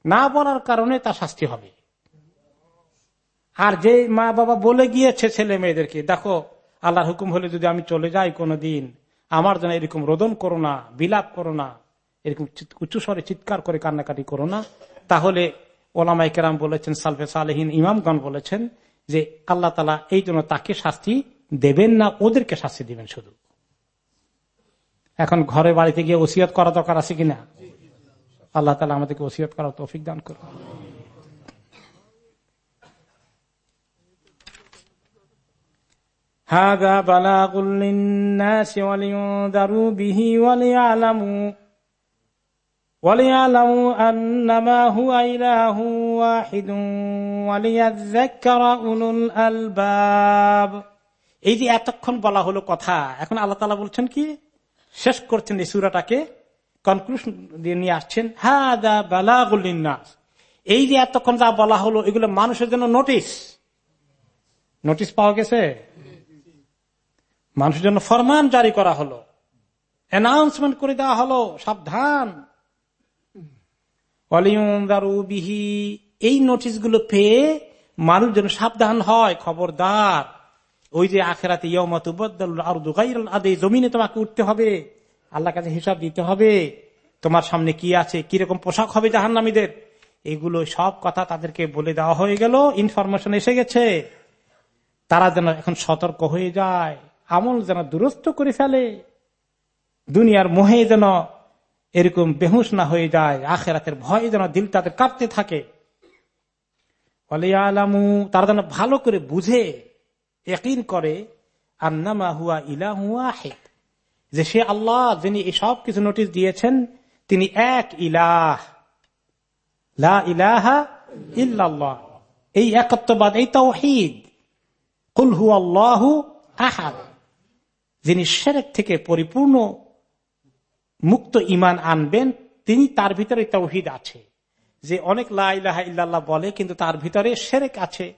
না বলার কারণে তার শাস্তি হবে। আর যে মা বাবা বলে গিয়েছে ছেলে মেয়েদেরকে, দেখো, আল্লাহর হুকুম হলে যদি আমি চলে যাই কোনো দিন আমার জন্য এরকম রোদন করো না, বিলাপ করো না, এরকম উচ্চস্বরে চিৎকার করে কান্নাকাটি করো না, তাহলে ওলামাই কেরাম বলেছেন, সালফে সালেহীন ইমামগণ বলেছেন যে আল্লাহ তালা এই জন্য তাকে শাস্তি দেবেন না ওদেরকে শাস্তি দিবেন শুধু এখন ঘরে বাড়িতে গিয়ে ওসিয়ত করা দরকার আছে কিনা আল্লাহ তালা আমাদেরকে ওসিয়ত করার তৌফিক দান করুন هذا بلاغ للناس ولينذروا به وليعلموا وليعلموا أنما هو إله واحد وليذكر أولو الألباب এই যে এতক্ষণ বলা হলো কথা, এখন আল্লাহ তালা বলছেন কি? শেষ করছেন এই সুরাটাকে কনক্লুশন দিয়ে নিয়ে আসছেন বালাগুলিনাস এই যে এতক্ষণ যা বলা হলো, এগুলো মানুষের জন্য নোটিশ। নোটিশ পাওয়া গেছে? মানুষের জন্য ফরমান জারি করা হলো। অ্যানাউন্সমেন্ট করে দেওয়া হলো, সাবধান। এই নোটিশগুলো পেয়ে মানুষ যেন সাবধান হয়, খবরদার। ওই যে আখেরাতে জমিনে তোমাকে উঠতে হবে আল্লাহ কাছে হিসাব দিতে হবে, তোমার সামনে কি আছে, কীরকম পোশাক হবে জাহান্নামীদের? এগুলো সব কথা তাদেরকে বলে দেওয়া হয়ে গেল ইনফরমেশন এসে গেছে। তারা যেন এখন সতর্ক হয়ে যায়, আমল যেন দুরস্ত করে ফেলে, দুনিয়ার মোহে যেন এরকম বেহুশ না হয়ে যায়, আখেরাতের ভয়ে যেন দিল তাদের কাঁপতে থাকে। তারা যেন ভালো করে বুঝে একইন করে, আন্নামা হুয়া ইলা হুয়া হেদ যে সে আল্লাহ যিনি এই সব কিছু নোটিশ দিয়েছেন, তিনি এক ইলাহ। লা ইলাহা ইল্লাল্লাহ। এই একত্ববাদ, এই তৌহিদ। কুল হু আল্লাহ আহাদ। যিনি সেরেক থেকে পরিপূর্ণ মুক্ত ইমান আনবেন, তিনি তার ভিতরে তৌহিদ আছে। যে অনেক লাহ ইল্লাল্লাহ বলে, কিন্তু তার ভিতরে সেরেক আছে।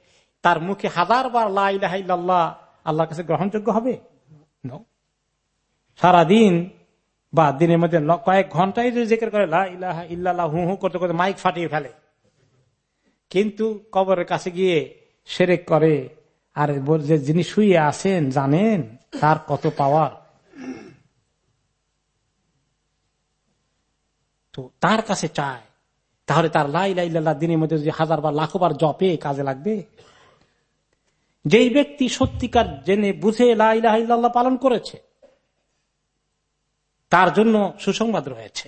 তার মুখে হাজার বার লাহ ইল্লাল্লাহ আল্লাহর কাছে গ্রহণযোগ্য হবে? সারাদিন বা দিনের মধ্যে কয়েক ঘন্টায় যে জেকের করে লাহ হু হু করতে করতে মাইক ফাটিয়ে ফেলে। কিন্তু কবরের কাছে গিয়ে সেরেক করে, আর যে যিনি শুয়ে আছেন, জানেন তার কত পাওয়ার। তো তার কাছে চায়। তাহলে তার লাই লাইল্লাহ দিনের মধ্যে যে হাজার বার, লাখো বার জপে, কাজে লাগবে? যেই ব্যক্তি সত্যিকার জেনে বুঝে লাইল্লাহ পালন করেছে, তার জন্য সুসংবাদ রয়েছে।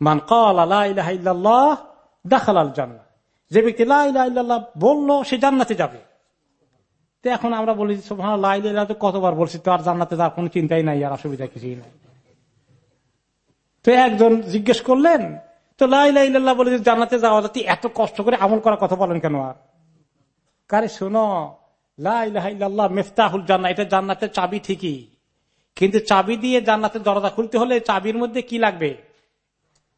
মান কল আল্লাহ দেখাল আল জান্না যে ব্যক্তি লাইল্লাহ বলল, সে জান্নাতে যাবে। তো এখন আমরা বলি লাইল্লাহ তো কতবার বলছি, তো আর জান্নাতে যাওয়ার কোন চিন্তাই নাই, আর অসুবিধা কিছুই নাই। তো একজন জিজ্ঞেস করলেন, তো লাইল্লাহ বলে জান্নাতে যাওয়া এত কষ্ট করে আমল করার কথা বলেন কেন আর? কারে শোনো লাইল্লাহ মেফতাহুল জান্না এটা জান্নাতের চাবি ঠিকই। কিন্তু চাবি দিয়ে জান্নাতের দরজা খুলতে হলে চাবির মধ্যে কি লাগবে?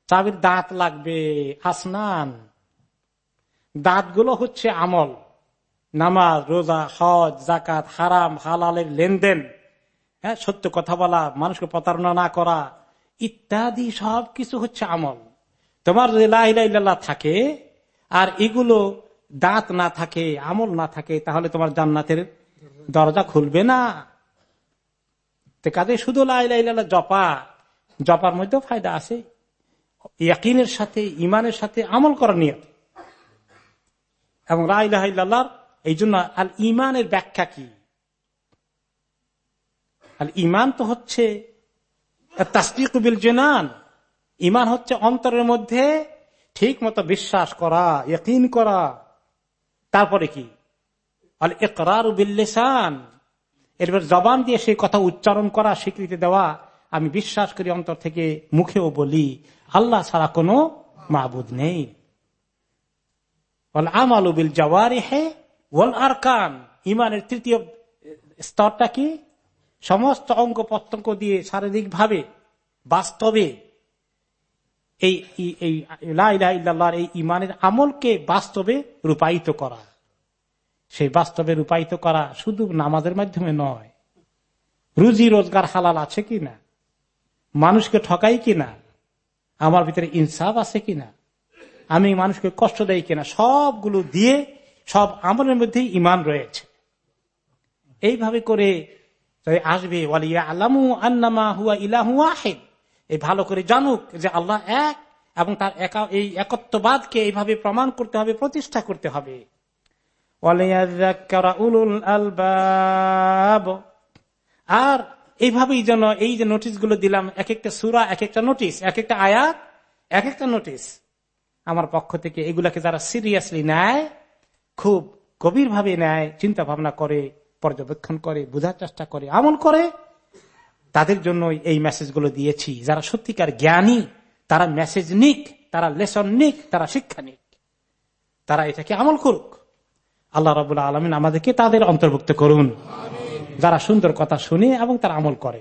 চাবির দাঁত লাগবে, আসনান। দাঁতগুলো হচ্ছে আমল। নামাজ, রোজা, হজ জাকাত হারাম, হালালের লেনদেন। হ্যাঁ সত্য কথা বলা, মানুষকে প্রতারণা না করা, ইত্যাদি সব কিছু হচ্ছে আমল। তোমার যদি লাহ থাকে, আর এগুলো দাঁত না থাকে, আমল না থাকে, তাহলে তোমার জান্নাতের দরজা খুলবে না। কাজে শুধু লাইলা জপা। জপার মধ্যেও ফায়দা আছে। ইয়াকিনের সাথে, ইমানের সাথে আমল করা নিয়ে এবং লাইলাহ এই জন্য আল ইমানের ব্যাখ্যা কি? আল ইমান তো হচ্ছে তাস্তিকুবিল জেনান। ইমান হচ্ছে অন্তরের মধ্যে ঠিক মতো বিশ্বাস করা, ইয়কিন করা। তারপরে কি? এরপর জবান দিয়ে সেই কথা উচ্চারণ করা, স্বীকৃতি দেওয়া, আমি বিশ্বাস করি অন্তর থেকে মুখেও বলি, আল্লাহ ছাড়া কোনো মাহবুদ নেই। আমালুবিল জওয়ারি হে ওয়াল আরকান। ইমানের তৃতীয় স্তরটা কি? সমস্ত অঙ্গ প্রত্যঙ্গ দিয়ে শারীরিক ভাবে বাস্তবে এই ইল্লাহর এই ইমানের আমলকে বাস্তবে রূপায়িত করা। সেই বাস্তবে রূপায়িত করা শুধু নামাজের মাধ্যমে নয়। রুজি, রোজগার হালাল আছে কি না? মানুষকে ঠকাই কিনা আমার ভিতরে ইনসাফ আছে কিনা আমি মানুষকে কষ্ট দেয় কিনা সবগুলো দিয়ে সব আমলের মধ্যেই ইমান রয়েছে। এইভাবে করে আসবে ওয়ালিয়া আল্লামু আন্নামা হুয়া ইলাহু আহেদ এই ভালো করে জানুক যে আল্লাহ এক এবং তার একা, এই একত্ববাদকে এইভাবে প্রমাণ করতে হবে, প্রতিষ্ঠা করতে হবে। আর এইভাবেই যেন এই যে নোটিশগুলো দিলাম এক একটা সুরা এক একটা নোটিশ এক একটা আয়াত এক একটা নোটিশ। আমার পক্ষ থেকে এগুলাকে যারা সিরিয়াসলি নেয়, খুব গভীর ভাবে নেয় চিন্তা ভাবনা করে, পর্যবেক্ষণ করে, বোঝার চেষ্টা করে, আমল করে তাদের জন্য এই মেসেজগুলো দিয়েছি। যারা সত্যিকার জ্ঞানী, তারা মেসেজ নিক, তারা লেসন নিক, তারা শিক্ষা নিক। তারা এটাকে আমল করুক। আল্লাহ রবুল্লা আলমিন আমাদেরকে তাদের অন্তর্ভুক্ত করুন। যারা সুন্দর কথা শুনে এবং তারা আমল করে।